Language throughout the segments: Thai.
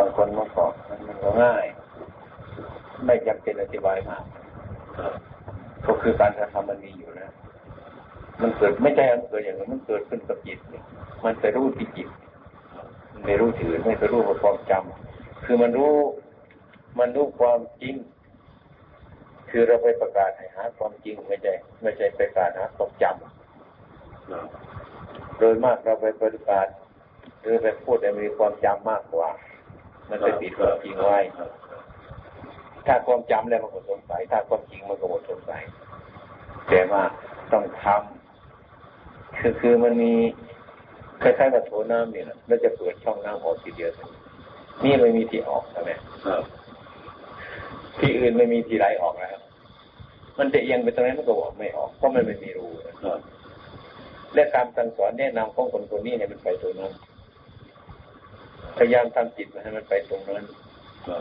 บางคนมันก็มันก็ง่าย ไม่จำเป็นอธิบายมากก็คือการกระทำมันมีอยู่นะ มันเกิดไม่ใช่มันเกิดอย่างนั้นมันเกิดขึ้นกับจิตเนี่ยมันไปรู้ที่จิตไม่รู้ถือไม่ไปรู้ความจำคือมันรู้ มันรู้ความจริง คือเราไปประกาศให้หาความจริงไม่ใช่ไม่ใช่ไปประกาศหาความจำโดยมากเราไปประกาศหรือไปพูดแต่มีความจำมากกว่า มันไปปิดความจริงไว้ ถ้าความจำแล้วมันก็สงสัย ถ้าความจริงมันก็หมดสงสัย แต่ว่าต้องทำคือคือมันมีคล้ายๆกับโถน้ำเนี่ยแล้วจะเปิดช่องน้ำออกทีเดียวนี่ไม่มีที่ออกใช่ไหมที่อื่นไม่มีที่ไหลออกแล้วมันจะเอียงไปตรงนั้นมันก็บอกไม่ออกเพราะมันไม่มีรูและการสั่งสอนแนะนำของคนคนนี้เนี่ยมันไปตรงนั้น พยายามทำจิตมาให้มันไปตรงนั้น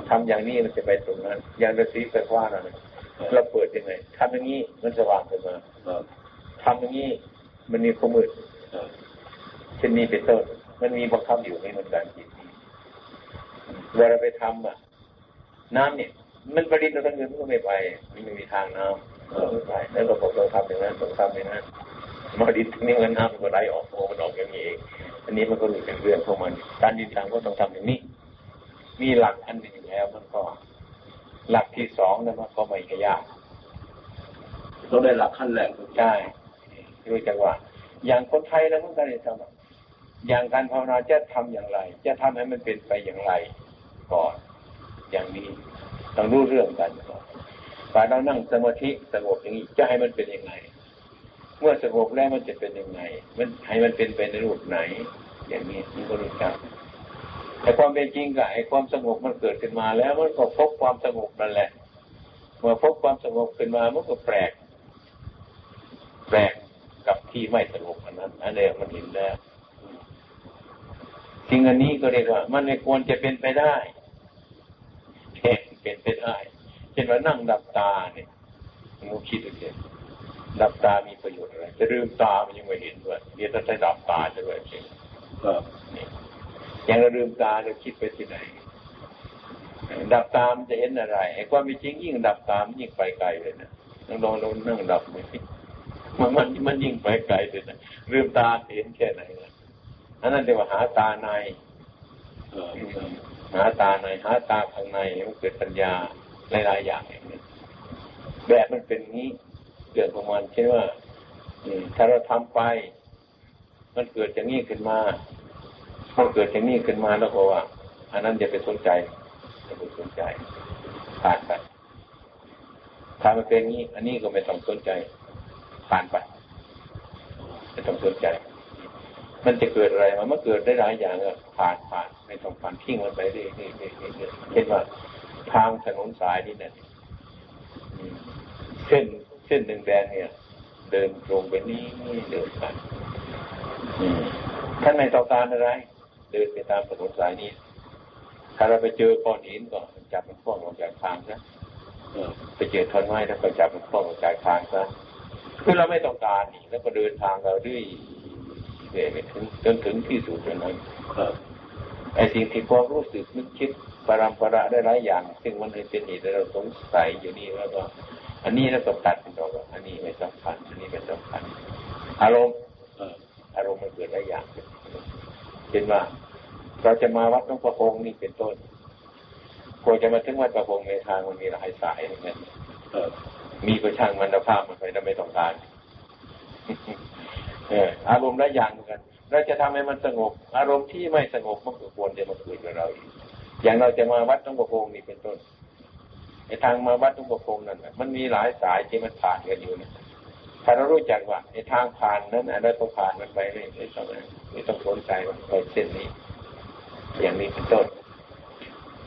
ทำอย่างนี้มันจะไปตรงนั้น อย่างฤาษีไฟฟ้านั่นเราเปิดยังไงทำอย่างนี้มันสว่างขึ้นมาทำอย่างนี้มันมีความมืดเช่นนี้เป็นต้นมันมีบังคับอยู่ในมันการจิตนี้เวลาไปทำอะ น้ำเนี่ย มันประดิษฐ์เราทั้งเงินมันก็ไม่ไปมันไม่มีทางน้ำไม่ไปแล้วเราบอกเราทำอย่างนั้นต้องทำอย่างนั้น มาดิษฐ์นี่เงินน้ำมันก็ไหลออกโอ้มันออกอย่างนี้เอง อันนี้มันก็รู้เป็นเรื่องของมัน การดินทางก็ต้องทำอย่างนี้ มีหลักอันหนึ่งแล้วมันก็ หลักที่สองนะมันก็ไม่ยากต้องได้หลักขั้นแรกใช่รู้จังว่า อย่างคนไทยแล้วมันก็เลยทำอย่างการภาวนาจะทำอย่างไร จะทำให้มันเป็นไปอย่างไรก่อน อย่างนี้ต้องรู้เรื่องกันก่อนการเรานั่งสมาธิสงบอย่างนี้จะให้มันเป็นยังไง เมื่อสงบแล้วมันจะเป็นยังไง มันให้มันเป็นไปในรูปไหน อย่างนี้มันก็รู้จักแต่ความเป็นจริงกับไอ้ความสงบมันเกิดขึ้นมาแล้วมันก็พบความสงบนั่นแหละ เมื่อพบความสงบขึ้นมามันก็แปลก แปลกกับที่ไม่สงบอันนั้นอันนี้มันเห็นแล้วสิ่งอันนี้ก็เรียกว่า มันไม่ควรจะเป็นไปได้เป็นไปได้เช่นว่านั่งดับตาเนี่ยมูคิดดูสิ ดับตามีประโยชน์อะไร จะลืมตามันยังไม่เห็นด้วยเดี๋ยวจะใช้ดับตาจะด้วยจริงอย่างเราลืมตาเราคิดไปที่ไหน ดับตามจะเห็นอะไรไอ้ความจริงยิ่งดับตามยิ่งไปไกลเลยนะลองลองลองนั่งดับมันมันมันยิ่งไปไกลเลยนะลืมตาเห็นแค่ไหนนะอันนั้นเรียกว่าหาตาในหาตาในหาตาข้างในมันเกิดปัญญาหลายๆอย่างอย่างนี้แบบมันเป็นงี้ เกิดของมันเช่นว่าถ้าเราทำไป มันเกิดอย่างนี้ขึ้นมาพอเกิดอย่างนี้ขึ้นมาแล้วก็ว่า อันนั้นอย่าไปสนใจอย่าไปสนใจผ่านไปถ้ามันเป็นงี้ อันนี้ก็ไม่ต้องสนใจผ่านไปไม่ต้องสนใจ มันจะเกิดอะไรมามันเกิดได้หลายอย่างก็ผ่านผ่านไม่ต้องผ่านทิ้งมันไปเรื่อยๆเช่นว่าทางถนนสายนี่เนี่ยเช่น เส้นแดงเนี่ย เดินตรงไปนี้เดินไปท่านไม่ต้องการอะไร เดินไปตามถนนสายนี้ ถ้าเราไปเจอก้อนหินก็จับมันคล้องออกจากทางซะไปเจอท่อนไม้แล้วก็จับมันคล้องออกจากทางซะคือเราไม่ต้องการนี่แล้วก็เดินทางเราด้วยเรื่อยๆถึงจนถึงที่สุดนั้นไอ้สิ่งที่ความรู้สึกนึกคิดปรำประได้หลายอย่าง ซึ่งมันเป็นเหตุให้เราสงสัยอยู่นี่แล้วก็ อันนี้แล้วก็ตัดเป็นตัวอันนี้ไม่สำคัญอันนี้ไม่สำคัญ อารมณ์อารมณ์มันเกิดหลายอย่างเป็นว่าเราจะมาวัดต้องประพงนี่เป็นต้นควรจะมาถึงวัดประพงในทางมันมีหลายสายอย่างเงี้ยมีประช่างมันภาพมันไปเราไม่ต้องการเอออารมณ์หลายอย่างเหมือนกันเราจะทำให้มันสงบ อารมณ์ที่ไม่สงบมันก็ควรจะมาเกิดกับเราอีกอย่างเราจะมาวัดต้องประพงนี่เป็นต้นไอ้ ทางมาวัดตุงประพงนั่นมันมีหลายสายที่มันผ่านกันอยู่นะถ้าเรารู้จักว่าไอ้ทางผ่านนั้นเราต้องผ่านมันไปไม่ไม่ต้องไม่ต้องสนใจมันไปเส้นนี้ อย่างนี้เป็นต้น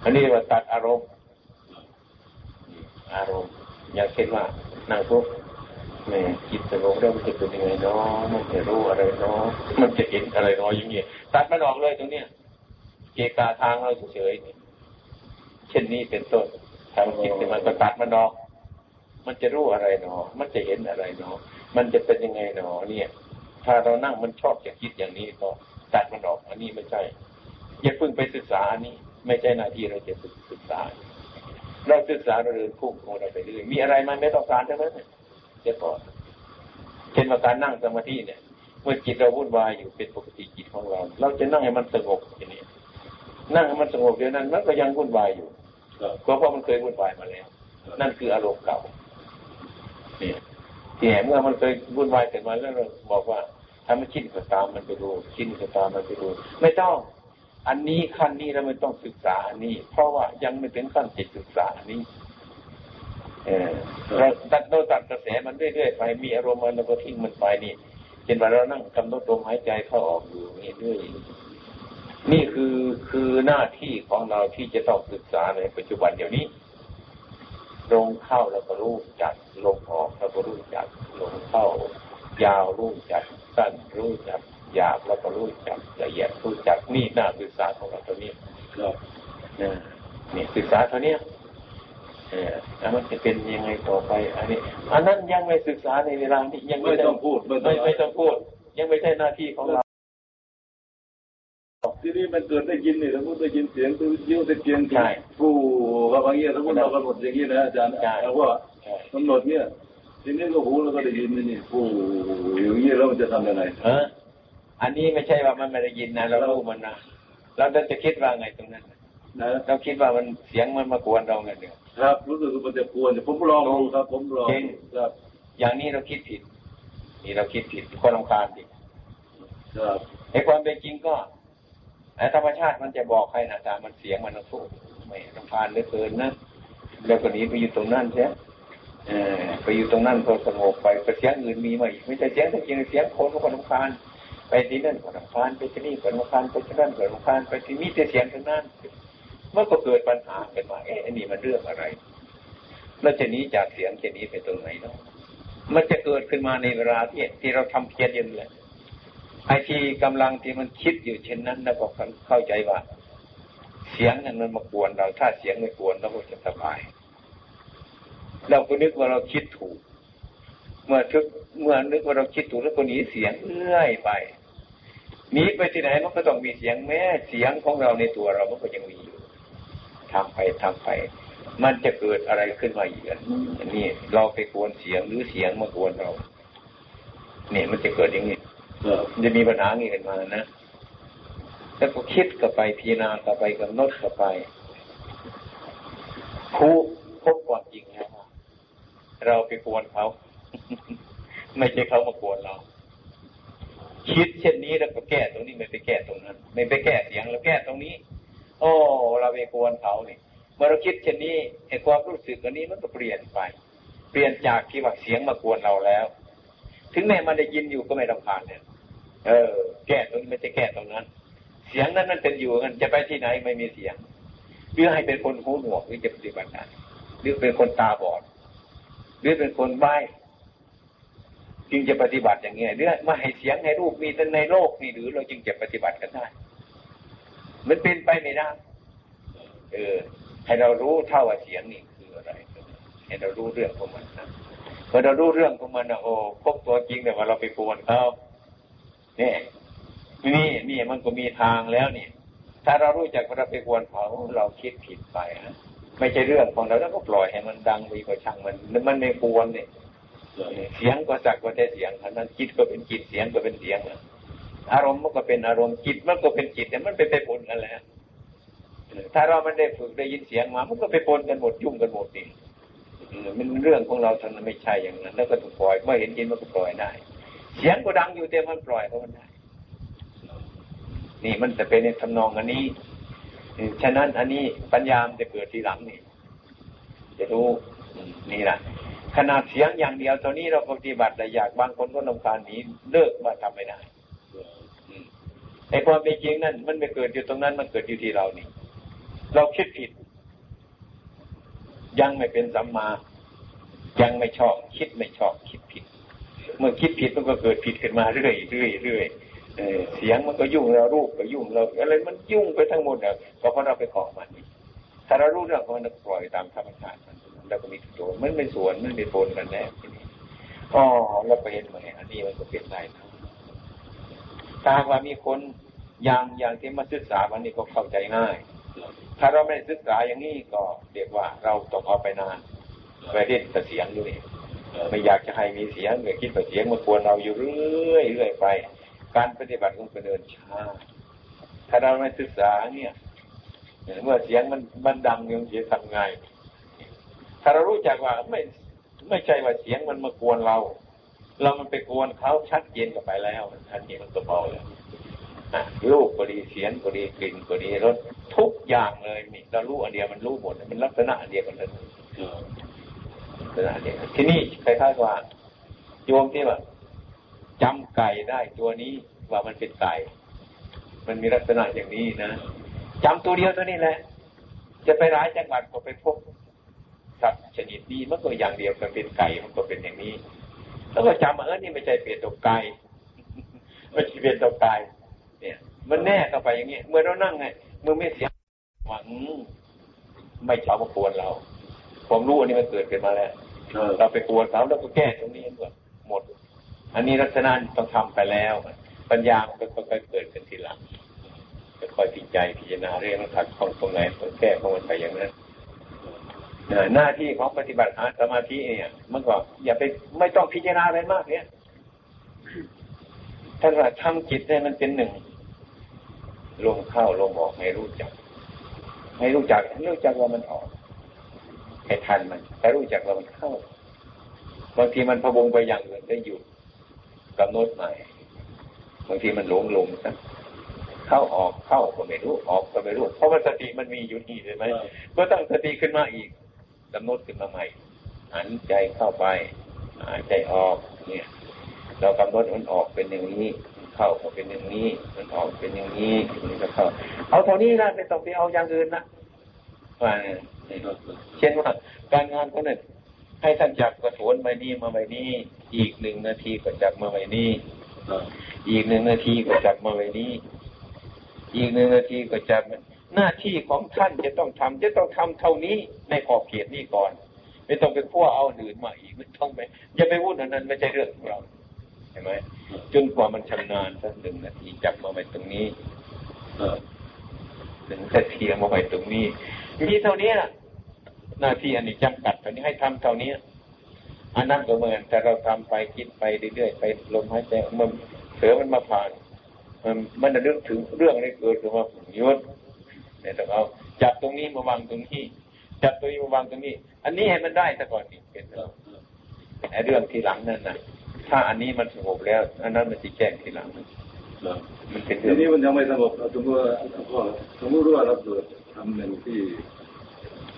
อันนี้ว่าตัดอารมณ์ อารมณ์ อย่างเช่นว่านั่งทุกแม่จิตสงบแล้วมันจะเป็นยังไงเนาะมันจะรู้อะไรเนาะมันจะเห็นอะไรเนาะอย่างเงี้ยตัดมันออกเลยตรงเนี้ยเกกาทางเราเฉยๆเช่นนี้เป็นต้น ทำจิตมันก็ตัดมันออกมันจะรู้อะไรเนาะมันจะเห็นอะไรเนาะมันจะเป็นยังไงเนาะเนี่ย ถ้าเรานั่งมันชอบจะคิดอย่างนี้ก็ตัดมันออก อันนี้ไม่ใช่ อย่าเพิ่งไปศึกษาอันนี้ ไม่ใช่หน้าที่เราจะศึกษา เราศึกษาเราเดินพุ่ของเราไปเรื่อยมีอะไรมันไม่ต้องการทั้งนั้นจะก่อนเช่นว่าการนั่งสมาธิเนี่ย เมื่อจิตเราวุ่นวายอยู่เป็นปกติจิตของเรา เราจะนั่งให้มันสงบอย่างนี้นั่งให้มันสงบเดี๋ยวนั้นมันก็ยังวุ่นวายอยู่ เพราะเพราะมันเคยวุ่นวายมาแล้ว นั่นคืออารมณ์เก่าเนี่ยที่เมื่อมันเคยวุ่นวายเกิดมาแล้วเราบอกว่าถ้ามันคิดก็ตามมันไปดูคิดก็ตามมันไปดูไม่ต้อง อันนี้ขั้นนี้เราไม่ต้องศึกษาอันนี้ เพราะว่ายังไม่ถึงขั้นจิตศึกษาอันนี้เออเราตัดโดตัดกระแสมันเรื่อยๆไปมีอารมณ์มันเราก็ทิ้งมันไปนี่เช่นว่าเรานั่งกำหนดลมหายใจเข้าออกอยู่นี่ด้วย นี่คือคือหน้าที่ของเราที่จะต้องศึกษาในปัจจุบันเดี๋ยวนี้ ลงเข้าแล้วก็รู้จักลงออกแล้วก็รู้จักลงเข้า ยาวรู้จักสั้นรู้จักหยาบแล้วก็รู้จักละเอียดรู้จักนี่หน้าศึกษาของเราตัวนี้ครับนี่ศึกษาเท่านี้เออแล้วมันจะเป็นยังไงต่อไป อันนี้ อันนั้นยังไม่ศึกษาในเวลานี้ยังไม่ต้องพูดไม่ไม่ต้องพูด ยังไม่ใช่หน้าที่ของเรา ทีนี้มันเกิดได้ยินนี่สมมติได้ยินเสียงตัวยิ้วได้เสียงใช่ผู้กับอย่างเงี้ยสมมติเรากำหนดอย่างนี้นะอาจารย์เราว่ากำหนดเนี่ยทีนี้ก็หูเราก็ได้ยินนี่ผู้อย่างนี้แล้วมันจะทำยังไงเอออันนี้ไม่ใช่ว่ามันไม่ได้ยินนะเรารู้มันนะเราจะคิดว่าไงตรงนั้นนะเราคิดว่ามันเสียงมันมากวนเราไงเนี่ยครับ รู้สึกมันจะกวนผมลองดูครับ ผมลองครับ อย่างนี้เราคิดผิด นี่เราคิดผิดคนลำคาญผิดครับไอ้ความเป็นจริงก็ ไอ้ธรรมชาติมันจะบอกใครนะแต่มันเสียงมันสู้ไม่ลำคาญเหลือเกินนะแล้วก็หนีไปอยู่ตรงนั้นใช่ไปอยู่ตรงนั้นพอสงบไปแต่เสียงอื่นมีไหมไม่ใช่เสียงแต่จริงเสียงคนก็คนลำคาญไปที่นั่นก็ลำคาญไปที่นี่ก็ลำคาญไปที่นั่นก็ลำคาญไปที่นี่แต่เสียงทั้งนั้นเมื่อก็เกิดปัญหาขึ้นมาเอ๊ะนี่มันเรื่องอะไรเราจะนี้จากเสียงจะนี้ไปตรงไหนเนาะมันจะเกิดขึ้นมาในเวลาที่ที่เราทำเพียรย็นเลย ไอที่กำลังที่มันคิดอยู่เช่นนั้นเราก็เข้าใจว่า เสียงนั้นมันมากวนเรา ถ้าเสียงไม่กวนเราก็จะสบาย เราก็นึกว่าเราคิดถูก เมื่อทึกเมื่อนึกว่าเราคิดถูกแล้วก็หนีเสียงเอื้อยไปหนีไปที่ไหนมันก็ต้องมีเสียงแม้เสียงของเราในตัวเรามันก็ยังมีอยู่ทำไปทำไป มันจะเกิดอะไรขึ้นมาอีกอันนี้เราไปกวนเสียงหรือเสียงมากวนเรา เนี่ยมันจะเกิดอย่างนี้ จะมีปัญหางี้ขึ้นมานะแล้วก็คิดกับไปพิจารณากับไปกำหนดกับไปผู้พบความจริงนะเราไปกวนเขา ไม่ใช่เขามากวนเรา คิดเช่นนี้แล้วก็แก้ตรงนี้ไม่ไปแก้ตรงนั้น ไม่ไปแก้เสียงแล้วแก้ตรงนี้ โอ้เราไปกวนเขาเนี่ยเมื่อเราคิดเช่นนี้ไอ้ความรู้สึกอันนี้มันก็เปลี่ยนไป เปลี่ยนจากที่ว่าเสียงมากวนเราแล้ว ถึงแม้มันได้ยินอยู่ก็ไม่รำคาญเนี่ย เออ แก้ตรงนี้ม่ใช่แก้ตรงนั้น เสียงนั้นมันเป็นอยู่กันจะไปที่ไหนไม่มีเสียงหรือให้เป็นคนหูหนวกหรือจะปฏิบัติได้หรือเป็นคนตาบอด หรือเป็นคนใบ้จึงจะปฏิบัติอย่างเงี้ยหรือมาให้เสียงให้รูปมีแต่ในโลกนี่หรือเราจึงจะปฏิบัติกันได้ มันเป็นไปไม่ได้เออ ให้เรารู้เท่าว่าเสียงนี่คืออะไร ให้เรารู้เรื่องของมันนะพอเรารู้เรื่องของมันนะโอ้พบตัวจริงแต่ว่าเราไปปวนเขา นี่นี่นี่มันก็มีทางแล้วนี่ถ้าเรารู้จักว่าเราไปกวนเขาเราคิดผิดไปนะไม่ใช่เรื่องของเราแล้วก็ปล่อยให้มันดังไปก็ช่างมันมันไม่ควรเนี่ยเสียงก็สักว่าแต่เสียงนั้นจิตก็เป็นจิตเสียงก็เป็นเสียงอารมณ์มันก็เป็นอารมณ์จิตมันก็เป็นจิตแต่มันไปไปปนกันแล้วถ้าเราไมันได้ฝึกได้ยินเสียงมา มันก็ไปปนกันหมดยุ่งกันหมดนี่มันเรื่องของเราท่านไม่ใช่อย่างนั้น แล้วก็ถูกปล่อยเมื่อเห็นยินมันก็ปล่อยได้ เสียงก็ดังอยู่แต่มันปล่อยเขามันได้ นี่มันจะเป็นในทำนองอันนี้ฉะนั้นอันนี้ปัญญามจะเกิดทีหลังนี่ จะรู้นี่แหละขนาดเสียงอย่างเดียวตัวนี้เราปฏิบัติแต่อยากบางคนก็นำคาญหนีเลิกมาทำไม่ได้ไอ้ความเป็นจริงนั่นมันไม่เกิดอยู่ตรงนั้นมันเกิดอยู่ที่เรานี่ เราคิดผิด ยังไม่เป็นสัมมา ยังไม่ชอบ คิดไม่ชอบ คิดผิด เมื่อคิดผิดมันก็เกิดผิดขึ้นมาเรื่อยเรื่อยเรื่อยเสียงมันก็ยุ่งเรารูปก็ยุ่งเราอะไรมันยุ่งไปทั้งหมดอะก็เพราะเราไปเกาะมันถ้าเรารู้เรื่องของมันปล่อยตามธรรมชาติมันแล้วก็มีตัวมันไม่สวนมันไม่ปนกันแน่ทีนี้อ๋อเราไปเห็นไหมอันนี้มันก็เป็นได้นะถ้าว่ามีคนอย่างอย่างที่มาศึกษาวันนี้ก็เข้าใจง่าย ถ้าเราไม่ศึกษาอย่างนี้ก็เรียกว่าเราต้องเอาไปนานไปเล่นแต่เสียงอยู่นี่ ไม่อยากจะให้มีเสียงเลยคิดแต่เสียงมากวนเราอยู่เรื่อยเรื่อยไป การปฏิบัติของเดินช้าถ้าเราไม่ศึกษาเนี่ยเมื่อเสียงมันมันดังยังเสียทำไงถ้าเรารู้จักว่าไม่ไม่ใช่ว่าเสียงมันมากวนเรา เรามันไปกวนเขาชัดเจนกับไปแล้วทันทีมันก็เบาเลยรูปก็ดีเสียงก็ดีกลิ่นก็ดีรสทุกอย่างเลยนี่เรารู้อันเดียวมันรู้หมดมันลักษณะอันเดียวกันเลย ลักษณะเดียวทีนี้คล้ายๆว่าโยมที่ว่าจำไก่ได้ตัวนี้ว่ามันเป็นไก่ มันมีลักษณะอย่างนี้นะจำตัวเดียวตัวนี้แหละ จะไปร้ายจังหวัดก็ไปพบสัตว์ชนิดนี้มันก็อย่างเดียวกันเป็นไก่มันก็เป็นอย่างนี้ แล้วก็จำเออนี่ไม่ใช่เปลี่ยนตัวไก่ไม่ใช่เปลี่ยนตัวไก่เนี่ย มันแน่เข้าไปอย่างนี้เมื่อเรานั่งไงมือไม่เสียหวังไม่ชอบมาปวนเรา ความรู้อันนี้มันเกิดขึ้นมาแล้วเราไปกวนเขาแล้วก็แก้ตรงนี้หมดหมด อันนี้ลักษณะต้องทำไปแล้ว ปัญญามันก็ค่อยๆเกิดขึ้นทีหลังจะคอยพิจารพิจารณาเรื่องขัดของตรงไหนต้องแก้ของมันไปอย่างนั้นหน้าที่ของปฏิบัติสมาธิเนี่ยมันก็อย่าไปไม่ต้องพิจารณาอะไรมากเนี่ยถ้าเราทำจิตให้มันเป็นหนึ่งลงเข้าลงออกให้รู้จัก ให้รู้จักให้รู้จักว่ามันออก ให้ทันมันให้รู้จักว่ามันเข้าบางทีมันพะวงไปอย่างอื่นได้หยุดกำหนดใหม่บางทีมันหลงลงซะเข้าออกเข้าก็ไม่รู้ออกก็ไม่รู้ เพราะว่าสติมันมีอยู่นี่ใช่ไหมก็ตั้งสติขึ้นมาอีกกำหนดขึ้นมาใหม่หันใจเข้าไปหายใจออกเนี่ย เรากำหนดมันออกเป็นอย่างนี้ เข้าก็เป็นอย่างนี้ มันออกเป็นอย่างนี้มันก็เข้า เอาเท่านี้นะไม่ต้องไปเอาอย่างอื่นนะว่า เช่นว่าการงานเขาเนี่ยให้ท่านจับกระโถนใบนี้มาใบนี้ อีกหนึ่งนาทีก็จับมาใบนี้อีกหนึ่งนาทีก็จับมาใบนี้ อีกหนึ่งนาทีก็จับหน้าที่ของท่านจะต้องทำจะต้องทำเท่านี้ในขอบเขตนี้ก่อน ไม่ต้องไปพัวเอาหนื่นมาอีกไม่ต้องไปอย่าไปวุ่นนั้นไม่ใช่เรื่องของเราใช่ไหมจนกว่ามันชำนาญสักหนึ่งนาทีจับมาไว้ตรงนี้ เออหนึ่งนาทีมาไว้ตรงนี้ มีเท่านี้นะหน้าที่อันนี้จำกัดเท่านี้ให้ทำเท่านี้อันนั้นก็เหมือนแต่เราทำไปคิดไปเรื่อยๆไปลมหายใจมันเสือมันมาผ่าน มันมันจะนึกถึงเรื่องนี้เกิดขึ้นมายุดเนี่ยต้องเอาจับตรงนี้มาวางตรงนี้ จับตรงนี้มาวางตรงนี้ อันนี้ให้มันได้แต่ก่อนนี่เป็นไอ้เรื่องทีหลังนั่นนะถ้าอันนี้มันสงบแล้ว อันนั้นมันจะแจ้งทีหลังมันเป็นทีนี้มันยังไม่สงบสมมติว่าสมมติว่าเราเกิด ทำหนึ่งที่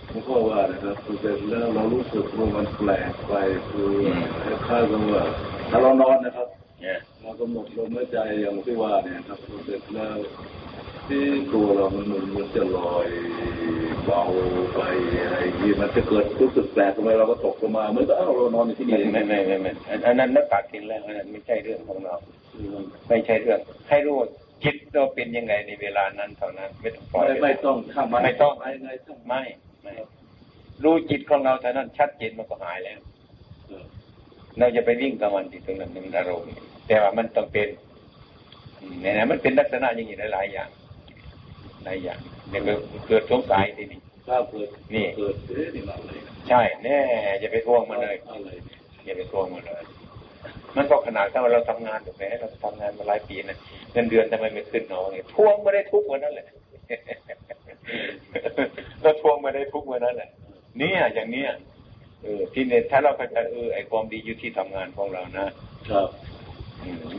หลวงพ่อว่านะครับเสร็จแล้วเรารู้สึกว่ามันแปลกไปคือค่ากับว่าถ้าเรานอนนะครับเรากำหนดลมหายใจอย่างที่ว่าเนี่ยครับเสร็จแล้วที่ตัวเรามันมันจะลอยเบาไปอะไรที่มันจะเกิดรู้สึกแปลกทำไมเราก็ตกลงมาเหมือนกับเรานอนอยู่ที่นี่ไม่ไม่ไม่ไม่อันนั้นนักตัดสินแล้วอันนั้นไม่ใช่เรื่องของเรา ไม่ใช่เรื่อง ให้รู้ จิตเราเป็นยังไงในเวลานั้นเท่านั้น ไม่ต้องปล่อยไม่ต้องทำไม่ต้องไม่ไม่รู้จิตของเราเท่านั้นชัดเจนมันก็หายแล้วเราจะไปวิ่งกับมันที่ตรงนั้นมันอารมณ์แต่ว่ามันต้องเป็นเนี่ยนะมันเป็นลักษณะอย่างนี้หลายอย่างหลายอย่างเนี่ยเกิดสงสัยทีนี้เกิดนี่เกิดใช่แน่อย่าไปทวงมันเลยอย่าไปทวงมันเลย มันก็ขนาดถ้าเราทำงานถูกไหมเราทำงานมาหลายปีนะเงินเดือนทำไมไม่ขึ้นเนาะทวงไม่ได้ทุกวันนั่นแหละเราทวงไม่ได้ทุกวันนั่นแหละเนี่ยอย่างเนี้ยเออที่เนี่ยถ้าเราเข้าใจเออไอความดีอยู่ที่ทำงานของเรานะครับ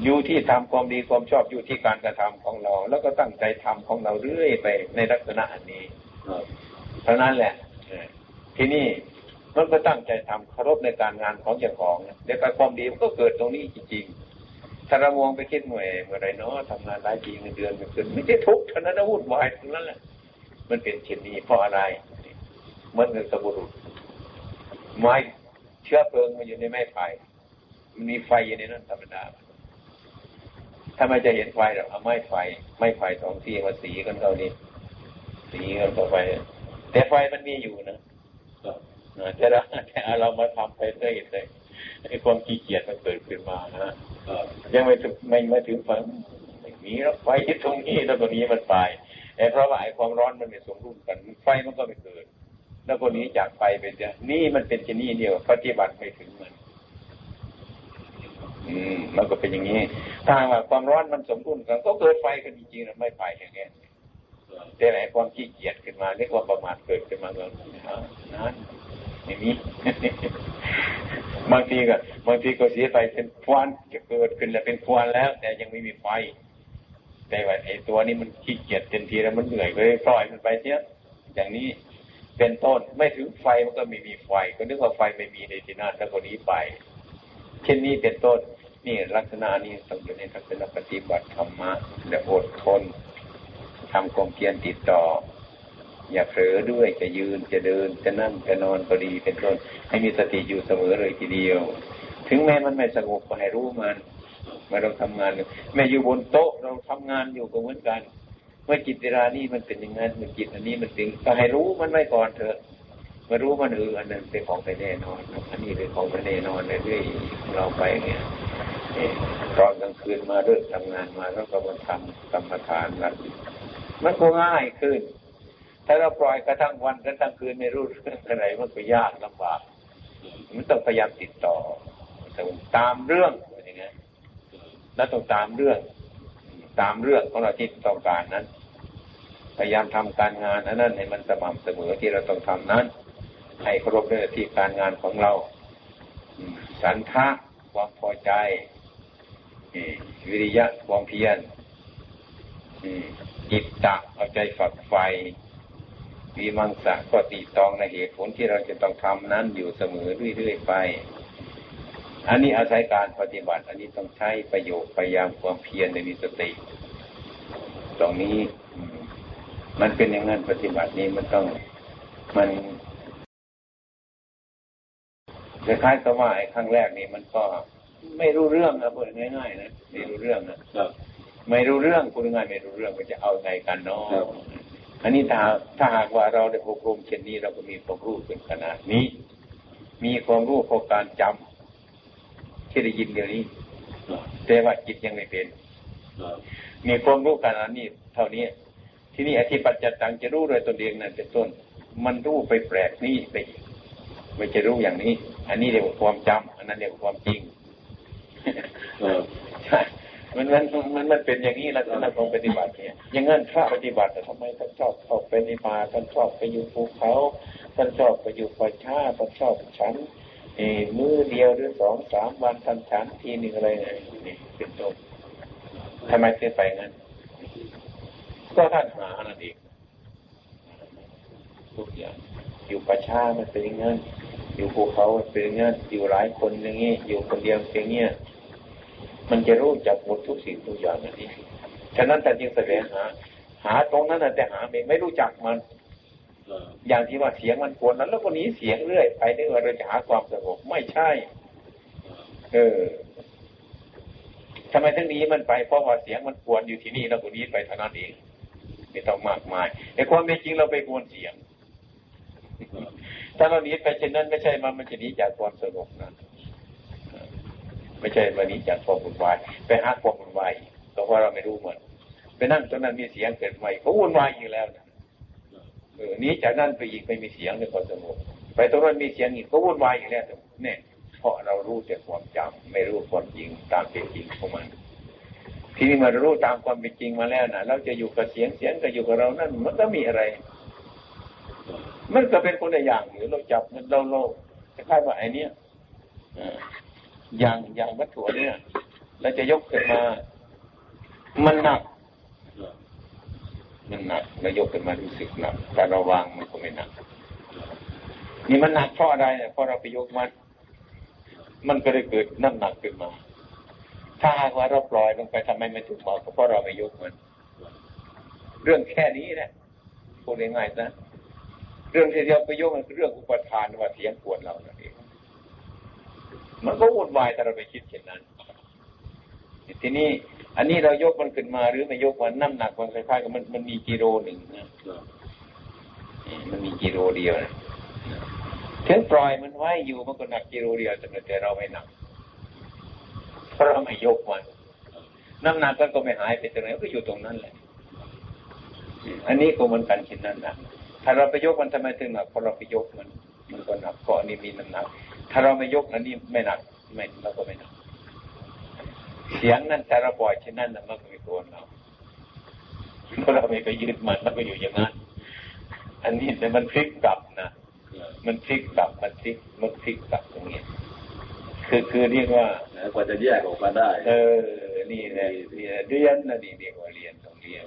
อยู่ที่ทำความดีความชอบอยู่ที่การกระทำของเรา แล้วก็ตั้งใจทำของเราเรื่อยไปในลักษณะอันนี้เท่านั้นแหละที่นี่ มันก็ตั้งใจทำเคารพในการงานของเจ้าของเดี๋ยวความดีมันก็เกิดตรงนี้จริงๆถ้าเรามองไปคิดหน่วยเมื่อไรเนาะทำงานหลายปีเงินเดือนมันขึ้นไม่ใช่ทุกข์เท่านั้นวุ่นวายตรงนั้นแหละมันเป็นเช่นนี้เพราะอะไรเหมือนกับสมุรุษไม้เชื้อเพลิงมันอยู่ในไม้ไผ่มันมีไฟอยู่ในนั้นธรรมดาถ้าไม่จะเห็นไฟหรอกเอาไม้ไฟ ไม้ไฟสองที่มาสีกันเท่านี้สีกันต่อไป แต่ไฟมันมีอยู่นะ แต่เราแต่เรามาทำไปเรื่อยๆไอ้ความขี้เกียจมันเกิดขึ้นมานะยังไม่ถึงไม่ม่ถึงฝังไม่มีแล้วไฟที่ตรงนี้แล้วตรงนี้มันไปแต่เพราะว่าไอ้ความร้อนมันไม่สมดุลกันไฟมันก็ไม่เกิด แล้วคนนี้จากไฟไปเจนี่มันเป็นชนี่เดียวปฏิบัติไม่ถึงมันอืมมันก็เป็นอย่างนี้ ถ้าว่าความร้อนมันสมดุลกัน ก็เกิดไฟกันจริงๆนะไม่ไปอย่างเงี้ยแต่ไหนความขี้เกียจขึ้นมาเรียกว่าประมาทเกิดขึ้นมาก็นั้น อย่างนี้บางทีก็บางทีก็เสียไฟเป็นควันจะเกิดขึ้นแล้วเป็นควันแล้ว แต่ยังไม่มีไฟ แต่ว่าไอ้ตัวนี้มันขี้เกียจเต็มทีแล้วมันเหนื่อยเลยปล่อยมันไปเสียอย่างนี้เป็นต้นไม่ถึงไฟมันก็ไม่มีไฟ ก็นึกว่าไฟไม่มีในที่นั่นแล้วก็นี้ไป เช่นนี้เป็นต้นนี่ลักษณะนี้ต้องอยู่ในลักษณะปฏิบัติธรรมะและอดทนทำความเพียรติดต่อ อย่าเผลอด้วยจะยืนจะเดินจะนั่งจะนอนก็ดีเป็นต้นให้มีสติอยู่เสมอเลยทีเดียว ถึงแม้มันไม่สงบก็ให้รู้มันเมื่อเราทำงานแม้อยู่บนโต๊ะเราทำงานอยู่ก็เหมือนกัน เมื่อจิตเวลานี้มันเป็นอย่างนั้นเมื่อจิตอันนี้มันถึงก็ให้รู้มันไว้ก่อนเถอะมารู้มันเอออันนั้นเป็นของไปแน่นอนอันนี้เป็นของไปแน่นอนเรื่อยๆเราไปเนี่ยตอนกลางคืนมาเริ่มทำงานมาแล้วก็มาทำกรรมฐานแล้วมันก็ง่ายขึ้น ถ้าเราปล่อยกระทั่งวันกระทั่งคืนไม่รู้เรื่องอะไรมันก็ยากลำบากมันต้องพยายามติดต่อตามเรื่องอย่างเงี้ยแล้วต้องตามเรื่อง ตามเรื่องของเราที่ต้องการนั้น พยายามทำการงานอันนั้นให้มันสม่ำเสมอที่เราต้องทำนั้น ให้เคารพในที่การงานของเราสันทะความพอใจวิริยะความเพียรจิตตะเอาใจฝักใฝ่ วีมังสะก็ตีตองในเหตุผลที่เราจะต้องทำนั้นอยู่เสมอเรื่อยๆไป อันนี้อาศัยการปฏิบัติ อันนี้ต้องใช้ประโยชน์พยายามความเพียรในมีสติ ตรงนี้มันเป็นอย่างนั้นปฏิบัตินี้มันต้องมันคล้ายๆกับว่าไอ้ครั้งแรกนี่มันก็ไม่รู้เรื่องนะพูดง่ายๆนะไม่รู้เรื่องนะไม่รู้เรื่องพูดง่ายไม่รู้เรื่องมันจะเอาไงกันเนาะ อันนี้ถ้าถ้าหากว่าเราได้อบรมเช่นนี้เราก็มีความรู้เป็นขนาดนี้ มีความรู้พอการจำที่ได้ยินเดี๋ยวนี้แต่ว่าจิตยังไม่เป็นมีความรู้ขนาดนี้เท่านี้ ที่นี่อธิปัจจตังจะรู้โดยตนเองนั่นเป็นต้น มันรู้ไปแปลกนี่ไปไม่จะรู้อย่างนี้ อันนี้เรียกว่าความจำอันนั้นเรียกว่าความจริงใช่ มันมันมันมันเป็นอย่างนี้ลักษณะของปฏิบัติเนี่ยอย่างนั้นพระปฏิบัติแต่ทำไมท่านชอบเข้าไปในป่าท่านชอบไปอยู่ภูเขาท่านชอบไปอยู่ป่าช้าท่านชอบฉันมือเดียวหรือสองสามวันท่านฉันทีหนึ่งอะไรเนี่เป็นต้นทำไมเสียไปงั้นก็ท่านหานั่นเองทุกอย่างอยู่ป่าช้ามันเป็นอย่างนั้นอยู่ภูเขาเป็นอย่างนี้อยู่หลายคนอย่างนี้อยู่คนเดียวอย่างเงี้ย มันจะรู้จักหมดทุกสิ่งทุกอย่างอันนี้ฉะนั้นแต่จึงแสดงหา หาตรงนั้นแต่หาไม่ไม่รู้จักมันอย่างที่ว่าเสียงมันกวนนั้นแล้วก็หนีเสียงเรื่อยไปนึกว่าเราจะหาความสงบไม่ใช่ เออทำไมทั้งนี้มันไปเพราะว่าเสียงมันกวนอยู่ที่นี่แล้วก็นี้ไปเท่านั้นเองไม่ต้องมากมายแต่ความเป็นจริงเราไปกวนเสียง ถ้าเราหนีไปเช่นนั้นไม่ใช่มันมันจะหนีจากความสงบนะ ไม่ใช่วันนี้จากความวุ่นวาย ไปหาความวุ่นวายเพราะว่าเราไม่รู้มันไปนั่งตรงนั้นมีเสียงเกิดใหม่เขาวุ่นวายอยู่แล้วนะเออนี้จากนั้นไปอีกไม่มีเสียงในความสงบไปตรงนั้นมีเสียงอีกก็วุ่นวายอยู่แล้วเนี่ยเพราะเรารู้แต่ความจำไม่รู้ความจริงตามเป็นจริงของมัน ทีนี้มารู้ตามความเป็นจริงมาแล้วนะเราจะอยู่กับเสียงเสียงก็อยู่กับเรานั่นมันก็มีอะไร มันก็เป็นคนละอย่างหรือเราจับมันเราโลคล้ายว่าไอ้นี้ อย่างอย่างวัตถุเนี่ยเราจะยกขึ้นมา มันหนัก มันหนักเรายกขึ้นมารู้สึกหนักแต่เราวางมันก็ไม่หนัก นี่มันหนักเพราะอะไรเนี่ยเพราะเราไปยกมันมันก็เลยเกิดน้ำหนักขึ้นมา ถ้าหากว่าเราปล่อยลงไปทำไมไม่ถูกมาก็เพราะเราไม่ยกมัน เรื่องแค่นี้แหละพูดง่ายๆนะ เรื่องที่เราไปยกมันคือเรื่องอุปทานว่าเสียงปวดเราเนั่นเอง มันก็วุ่นวายแต่เราไปคิดเช่นนั้น ทีนี้ อันนี้เรายกมันขึ้นมาหรือไม่ยกมันน้ำหนักมันคล้ายๆกับมันมันมีกิโลหนึ่งนะมันมีกิโลเดียวนะถึงปล่อยมันไว้อยู่มันก็หนักกิโลเดียวแต่เราไม่หนักเพราะเราไม่ยกมันน้ำหนักก็ไม่หายไปตรงไหนก็อยู่ตรงนั้นแหละ อันนี้ก็เหมือนกันเช่นนั้นนะถ้าเราไปยกมันทำไมถึงหนักเพราะเราไปยกมัน มันก็หนักเพราะอันนี้มีน้ำหนัก ถ้าเราไม่ยกอันนี้ไม่หนักไม่เราก็ไม่หนัก เสียงนั้นถ้าเราปล่อยเช่นนั้นมันก็ไม่ตัวเราเพราะเราไม่ไปยึดมันมันก็อยู่อย่างนั้น อันนี้แต่มันพลิกกลับนะมันพลิกกลับมันพลิกมันพลิกกลับตรงนี้คือคือเรียกว่ากว่าจะแยกออกมาได้ เออ นี่แหละเรียนนะนี่เรียกว่าเรียนต้องเรียน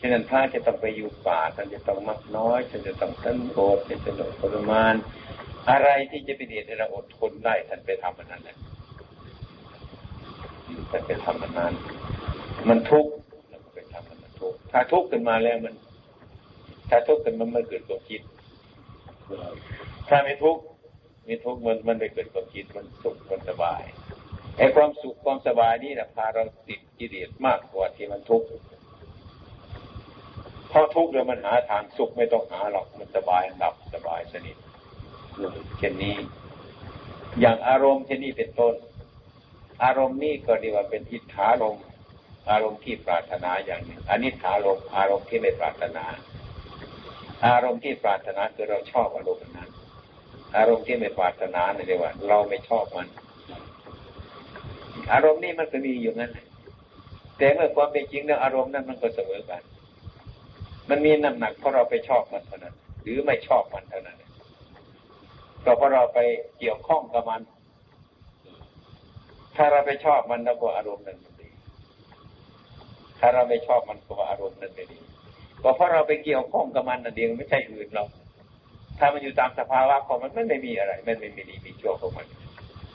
ฉะนั้นพระจะต้องไปอยู่ป่าท่านจะต้องมักน้อยท่านจะต้องสันโดษจะสนุกปริมาณ อะไรที่จะเป็นเหตุให้เราอดทนได้ท่านไปทำมันนั้นแหละท่านไปทำมันนั้น มันทุกข์เราก็ไปทำมันมันทุกข์ถ้าทุกข์ขึ้นมาแล้วมัน ถ้าทุกข์ขึ้นมันไม่เกิดความคิด ถ้าไม่ทุกข์มีทุกข์มันมันไม่เกิดความคิดมันสุขมันสบายไอ้ความสุขความสบายนี่นะพาเราติดกิเลสมากกว่าที่มันทุกข์เพราะทุกข์เดี๋ยวมันหาทางสุขไม่ต้องหาหรอกมันสบายหลับสบายสนิท เช่นนี้ อย่างอารมณ์เช่นนี้เป็นต้น อารมณ์นี้ก็เรียกว่าเป็นอิทธารมอารมณ์ที่ปรารถนาอย่างหนึ่งอันนี้ถารมอารมณ์ที่ไม่ปรารถนา อารมณ์ที่ปรารถนาคือเราชอบอารมณ์นั้น อารมณ์ที่ไม่ปรารถนาเรียกว่า เราไม่ชอบมัน อารมณ์นี้มันก็มีอยู่งั้นแต่เมื่อความเป็นจริงแล้วอารมณ์นั้นมันก็เสมอกัน มันมีน้ำหนักเพราะเราไปชอบมันเท่านั้น หรือไม่ชอบมันเท่านั้น ก็เพราะเราไปเกี่ยวข้องกับมัน ถ้าเราไปชอบมันแล้วก็อารมณ์นั้นมันดี ถ้าเราไม่ชอบมันก็อารมณ์นั้นไม่ดี ก็เพราะเราไปเกี่ยวข้องกับมันนั่นเองไม่ใช่อื่นเราถ้ามันอยู่ตามสภาวะของมันมันไม่มีอะไร มันไม่มีดีมีชั่วของมัน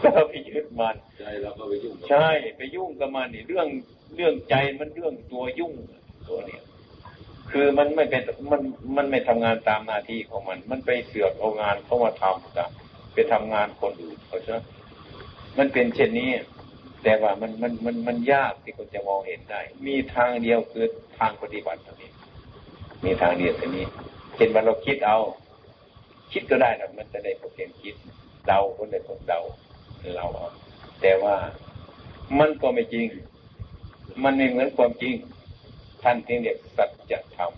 ก็เราไปยึดมันใจเราก็ไปยุ่งใช่ ไปยุ่งกับมันนี่เรื่องเรื่องใจมันเรื่องตัวยุ่งตัวเนี้ย คือมันไม่เป็นมันมันไม่ทำงานตามหน้าที่ของมัน มันไปเสือกเอางานเข้ามาทำกับไปทำงานคนอื่นเพราะฉะนั้นมันเป็นเช่นนี้ แต่ว่ามันมันมันมันยากที่คนจะมองเห็นได้ มีทางเดียวคือทางปฏิบัติเท่านี้ มีทางเดียวเท่านี้เช่นว่าเราคิดเอา คิดก็ได้นะมันจะได้ผลเพียงคิดเดาคนได้ผลเดาเราเอาแต่ว่ามันก็ไม่จริง มันไม่เหมือนความจริง ท่านที่เรียกสัจธรรม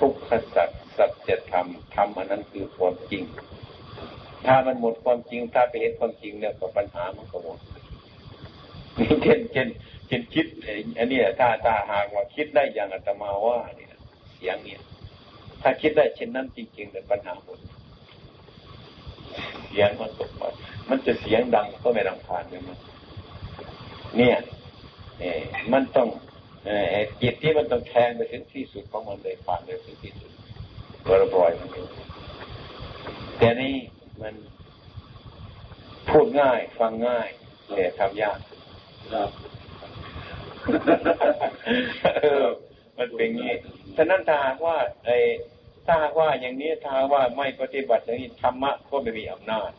ทุกขสัจสัจธรรมธรรมอันนั้นคือความจริง ถ้ามันหมดความจริง ถ้าไปเห็นความจริงเนี่ยก็ปัญหามันก็หมดเช่นเช่นเช่นคิดอันนี้ถ้าถ้าหากว่าคิดได้อย่างอาตมาว่าเนี่ยเสียงเนี่ย ถ้าคิดได้เช่นนั้นจริงๆเนี่ยปัญหาหมดเสียงมันตกไปมันจะเสียงดังก็ไม่รำคาญเลยมันเนี่ย เอมันต้อง จิตที่มันต้องแทงไปถึงที่สุดของมันเลยผ่านไปถึงที่สุดก็ระบอยมันอยู่แต่นี่มันพูดง่าย ฟังง่ายแต่ทำยากครับเออมันเป็นงี้ฉะนั้นถ้าหากว่าไอ้ถ้าหากว่าอย่างนี้ถ้าหากว่าไม่ปฏิบัติอย่างนี้ธรรมะก็ไม่มีอำนาจ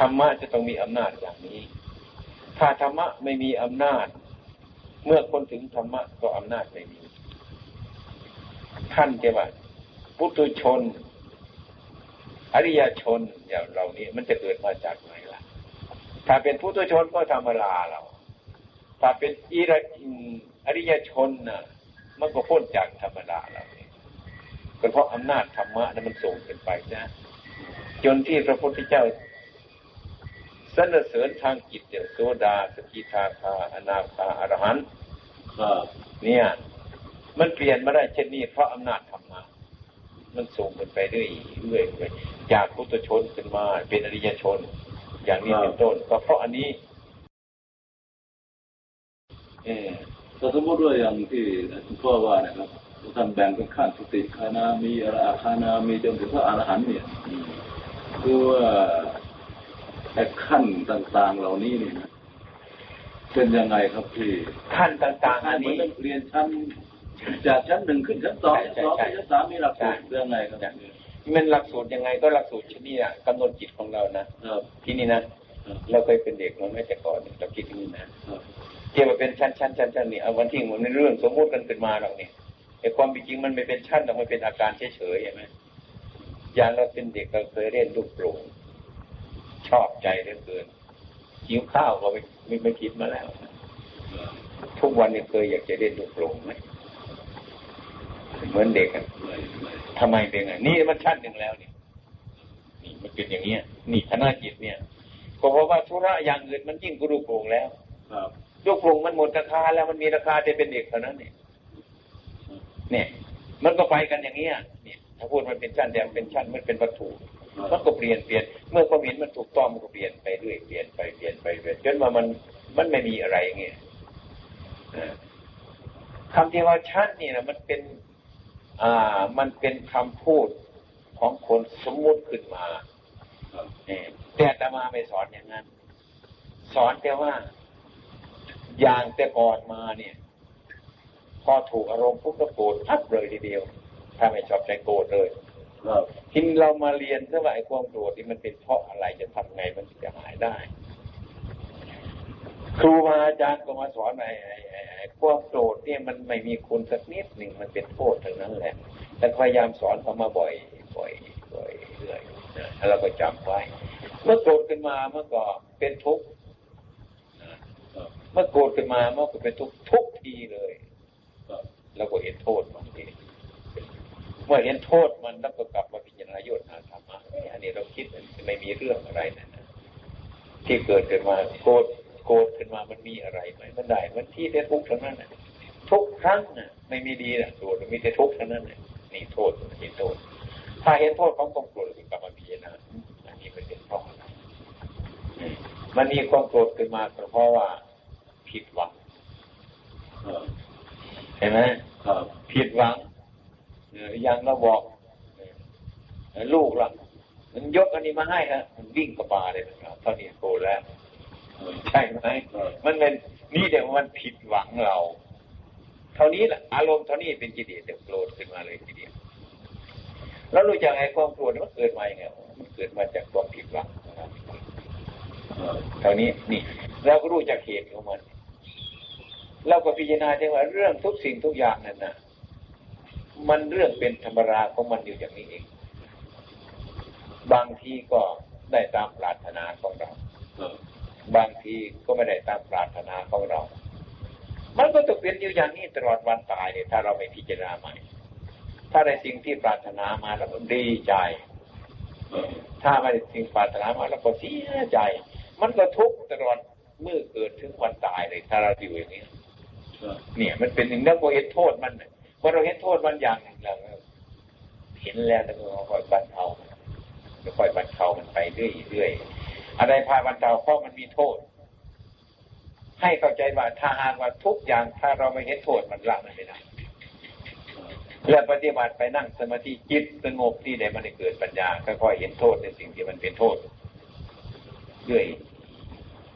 ธรรมะจะต้องมีอำนาจอย่างนี้ ถ้าธรรมะไม่มีอำนาจ เมื่อคนถึงธรรมะก็อำนาจไม่มีท่านจะว่าพุทุชน อริยชนอย่างเรานี้มันจะเกิดมาจากไหนล่ะ ถ้าเป็นพุทุชนก็ธรรมดาเรา ถ้าเป็นอิรอริยชนน่ะ มันก็พ้นจากธรรมดาเราก็เพราะอำนาจธรรมะนั้นมันส่งขึ้นไปนะจนที่พระพุทธเจ้า สรรเสริญทางจิตเนี่ยโสดาสกิทาคาอนาคาอรหันต์ครับเนี่ย มันเปลี่ยนมาได้เช่นนี้เพราะอำนาจธรรมะมันส่งกันไปเรื่อยเรื่อยไปจากพุทธชนขึ้นมาเป็นอริยชน อย่างนี้เป็นต้นก็เพราะอันนี้ เออถ้าสมมติว่าอย่างที่คุณพ่อว่านะครับท่านแบ่งเป็นขั้นสติคานามีอราคานามีจนถึงพระอรหันต์เนี่ยคือว่า ไอ้ขั้นต่างๆเหล่านี้เนี่ยนะเป็นยังไงครับพี่ขั้นต่างๆอันนี้มัเรียนชั้นจากชั้นหนึ่งขึ้นชั้นสองใช่ชั้นสองใช่ขึ้นชั้นสามมีหลักสูตรเรื่องไงครับมันหลักสูตรยังไงก็หลักสูตรชนิดอะกำหนดจิตของเรานะครับที่นี่นะเราเคยเป็นเด็กมาไม่แต่ก่อนเราคิดที่นี่นะครับเกี่ยวกับเป็นชั้นชั้นชั้นชั้นนี่เอาวันที่มันในเรื่องสมมุติกันขึ้นมาเราเนี่ยไอ้ความเป็นจริงมันไม่เป็นชั้นหรอกมันเป็นอาการเฉยๆใช่ไหมอย่างเราเป็นเด็กเราเคยเล่นลูกโป่ง ชอบใจเหลือเกินหิวข้าวก็ไม่ไม่ไม่คิดมาแล้ว ทุกวันนี้เคยอยากจะเล่นลูกโป่งไหมเหมือนเด็กอะไม่ไม่ทำไมเป็นไงนี่มันชั้นหนึ่งแล้วนี่นี่มันเป็นอย่างเงี้ยนี่คณะจิตเนี่ย ก็เพราะว่าธุระอย่างอื่นมันยิ่งกว่าลูกโป่งแล้วครับลูกโป่งมันหมดราคาแล้วมันมีราคาแต่เป็นเด็กเท่านั้นเนี่ยเนี่ย มันก็ไปกันอย่างเงี้ยเนี่ยถ้าพูดมันเป็นชั้นเดียวเป็นชั้นมันเป็นวัตถุ มันก็เปลี่ยนเปลี่ยนเมื่อความเห็นมันถูกต้องมันก็เปลี่ยนไปเรื่อยเปลี่ยนไปเปลี่ยนไปเปลี่ยนจนว่ามันมันไม่มีอะไรเงี้ยคำที่ว่าชั้นนี่นะมันเป็นอ่ามันเป็นคำพูดของคนสมมุติขึ้นมาแต่อาตมาไม่สอนอย่างนั้น สอนแต่ว่าอย่างแต่ก่อนมาเนี่ย พอถูกอารมณ์ปุ๊บก็โกรธพับเลยทีเดียว ถ้าไม่ชอบใจโกรธเลย ทีนี้เรามาเรียนซะว่าไอ้ความโกรธนี่มันเป็นเพราะอะไรจะทำไงมันถึงจะหายได้ ครูบาอาจารย์ก็มาสอนไอ้ไอ้ไอ้ไอ้ความโกรธเนี่ยมันไม่มีคุณสักนิดหนึ่งมันเป็นโทษทั้งนั้นแหละแต่พยายามสอนเขามาบ่อยบ่อยบ่อยเรื่อยนะแล้วเราก็จำไว้ เมื่อโกรธขึ้นมาเมื่อก็เป็นทุกข์นะเมื่อโกรธขึ้นมาเมื่อก็เป็นทุกข์ทุกทีเลยครับเราก็เห็นโทษมันเองเมื่อเห็นโทษมันแล้วก็กลับมาพิจารณาโยชนาธรรมะอันนี้เราคิดไม่มีเรื่องอะไรนะนะที่เกิดขึ้นมาโกรธโกรธขึ้นมามันมีอะไรไหมมันได้ มันที่ได้ทุกข์ทั้งนั้นนะทุกครั้งน่ะไม่มีดีนะโกรธมีแต่ทุกข์ทั้งนั้นนะนี่โทษเห็นโทษ ถ้าเห็นโทษของความโกรธก็กลับมาพิจารณาอันนี้มันเป็นเพราะอะไรอืมมันมีความโกรธขึ้นมาเพราะว่าผิดหวังเห็นไหมผิดหวัง อย่างเราบอกลูกเรามันยกอันนี้มาให้ฮะมันวิ่งกระปาเลยนะครับเท่านี้โกรธแล้วใช่ไหมมันเป็นนี่เดี๋ยวมันผิดหวังเรา เท่านี้แหละอารมณ์เท่านี้เป็นกิเลสเดี๋ยวโกรธขึ้นมาเลยทีเดียวแล้วรู้จักไอ้ความโกรธมันเกิดมาอย่างไงมันเกิดมาจากความผิดหวังนะเท่านี้นี่เราก็รู้จักเหตุของมันเราก็พิจารณาได้ว่าเรื่องทุกสิ่งทุกอย่างนั่นนะ มันเรื่องเป็นธรรมราของมันอยู่อย่างนี้เอง บางทีก็ได้ตามปรารถนาของเราบางทีก็ไม่ได้ตามปรารถนาของเรา มันก็ต้องเป็นอยู่อย่างนี้ตลอดวันตายเนี่ยถ้าเราไม่พิจารณาใหม่ถ้าได้สิ่งที่ปรารถนามาแล้วก็ดีใจ ถ้าไม่ได้สิ่งปรารถนามาแล้วก็เสียใจ มันก็ทุกข์ตลอดเมื่อเกิดถึงวันตายเลยถ้าเราอยู่อย่างนี้ เนี่ย มันเป็นหนึ่งแล้วก็เห็นโทษมันน่ะ พอเราเห็นโทษมันอย่างหนึ่งแล้วเห็นแล้วแล้วก็ค่อยบรรเทาค่อยบรรเทามันไปเรื่อยๆอะไรพาบรรเทาเพราะมันมีโทษ ให้เข้าใจว่าถ้าหากว่าทุกอย่าง ถ้าเราไม่เห็นโทษมันละมันไม่ได้และปฏิบัติไปนั่งสมาธิจิตสงบที่ใดมันได้เกิดปัญญาค่อยๆเห็นโทษในสิ่งที่มันเป็นโทษเรื่อย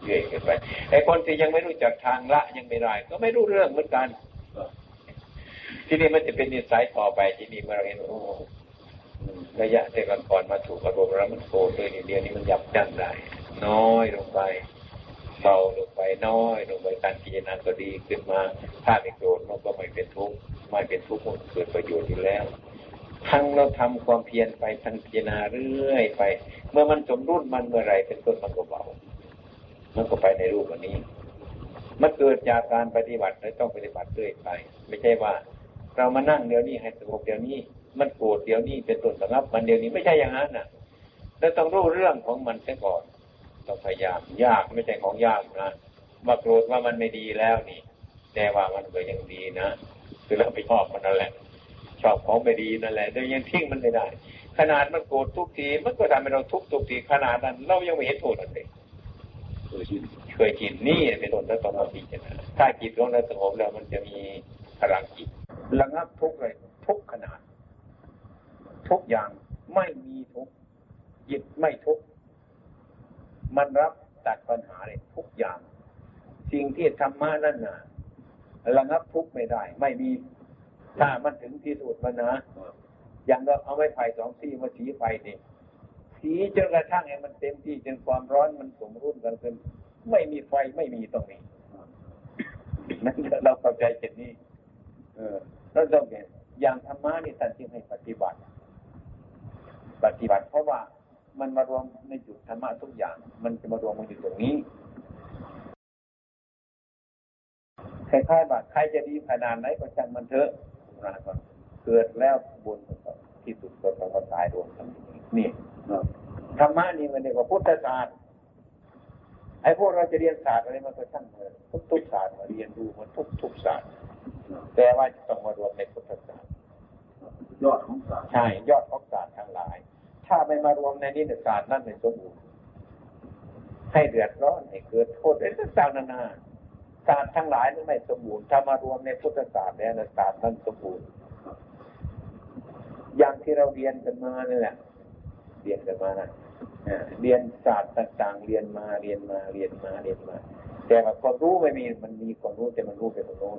เรื่อยเกินไปไอ้คนที่ยังไม่รู้จักทางละยังไม่ได้ก็ไม่รู้เรื่องเหมือนกัน ที่นี่มันจะเป็นนิสัยต่อไปที่นี่เมื่อเราเห็นโอ้ระยะแต่ก่อนมาถูกอารมณ์แล้วมันโกรธเลยเดียวนี้มันยับยั้งได้ น้อยลงไปเบาลงไปน้อยลงไปการพิจารณาก็ดีขึ้นมา ถ้าไม่โกรธมันก็ไม่เป็นทุกข์ไม่เป็นทุกข์มันเกิดประโยชน์อยู่แล้ว ทั้งเราทำความเพียรไปทั้งพิจารณาเรื่อยไป เมื่อมันสมรุ่นมันเมื่อไรเป็นต้นมันก็เบา มันก็ไปในรูปอันนี้ มันเกิดจากการปฏิบัติและต้องปฏิบัติเรื่อยไป ไม่ใช่ว่า เรามานั่งเดี๋ยวนี้ให้สงบเดี๋ยวนี้ มันโกรธเดี๋ยวนี้เป็นต้นสงับมันเดี๋ยวนี้ไม่ใช่อย่างนั้นนะแล้วต้องรู้เรื่องของมันเสียก่อนต้องพยายามยากไม่ใช่ของยากนะมาโกรธว่ามันไม่ดีแล้วนี่ แต่ว่ามันก็ยังดีนะคือเราไปชอบมันนั่นแหละ ชอบของไม่ดีนั่นแหละแต่ยังทิ้งมันไม่ได้ ขนาดมันโกรธทุกทีมันก็ทำให้เราทุกทุกทีขนาดนั้น เรายังไม่เห็นโทษอะไรเคยเคยจิตนี่เป็นต้นแล้วต้องมาพิจารณาถ้าจิตของเราสงบแล้วมันจะมีพลังจิต ระงับทุกเลย ทุกขนาด ทุกอย่างไม่มีทุกข์จิตไม่ทุกมันรับตัดปัญหาเลยทุกอย่าง สิ่งที่ธรรมะนั่นน่ะระงับทุกไม่ได้ ไม่มีถ้ามันถึงที่สุดมันนะอย่างเราเอาไม้ไผ่สองซี่มาสีไฟนี่สีจนกระทั่งให้มันเต็มที่จนความร้อนมันสมรุ่นกันจนไม่มีไฟไม่มีตรงนี้นั่นเราเข้าใจเช่นนี้ เออแล้วต้องเห็นอย่างธรรมะนี่ท่านจึงให้ปฏิบัติ ปฏิบัติ เพราะว่ามันมารวมในจุดธรรมะทุกอย่าง มันจะมารวมมาอยู่ตรงนี้คล้ายๆว่าใครจะดีขนาดไหนก็ช่างมันเถอะนะก่อนเกิดแล้วบุญที่สุดก็ต้องมาตายรวมกันนี่ธรรมะนี่มันเรียกว่าพุทธศาสตร์ไอ้พวกเราจะเรียนศาสตร์อะไรมันก็ช่างเถอะทุกทุกศาสตร์มาเรียนดูมันทุกทุกศาสตร์ แต่ว่าต้องมารวมในพุทธศาสตร์ยอดของศาสตร์ใช่ ยอดของศาสตร์ทั้งหลาย ถ้าไม่มารวมในนี้ศาสตร์นั่นในสมบูรณ์ให้เดือดร้อนให้เกิดโทษอะไรต่างๆนานาศาสตร์ทั้งหลายนั้นไม่สมบูรณ์ถ้ามารวมในพุทธศาสตร์แล้วศาสตร์นั้นสมบูรณ์อย่างที่เราเรียนกันมานี่แหละเรียนกันมานะเรียนศาสตร์ต่างๆเรียนมาเรียนมาเรียนมาเรียนมา แต่ว่าความรู้ไม่มีมันมีความรู้แต่มันรู้ไปตรงโน้น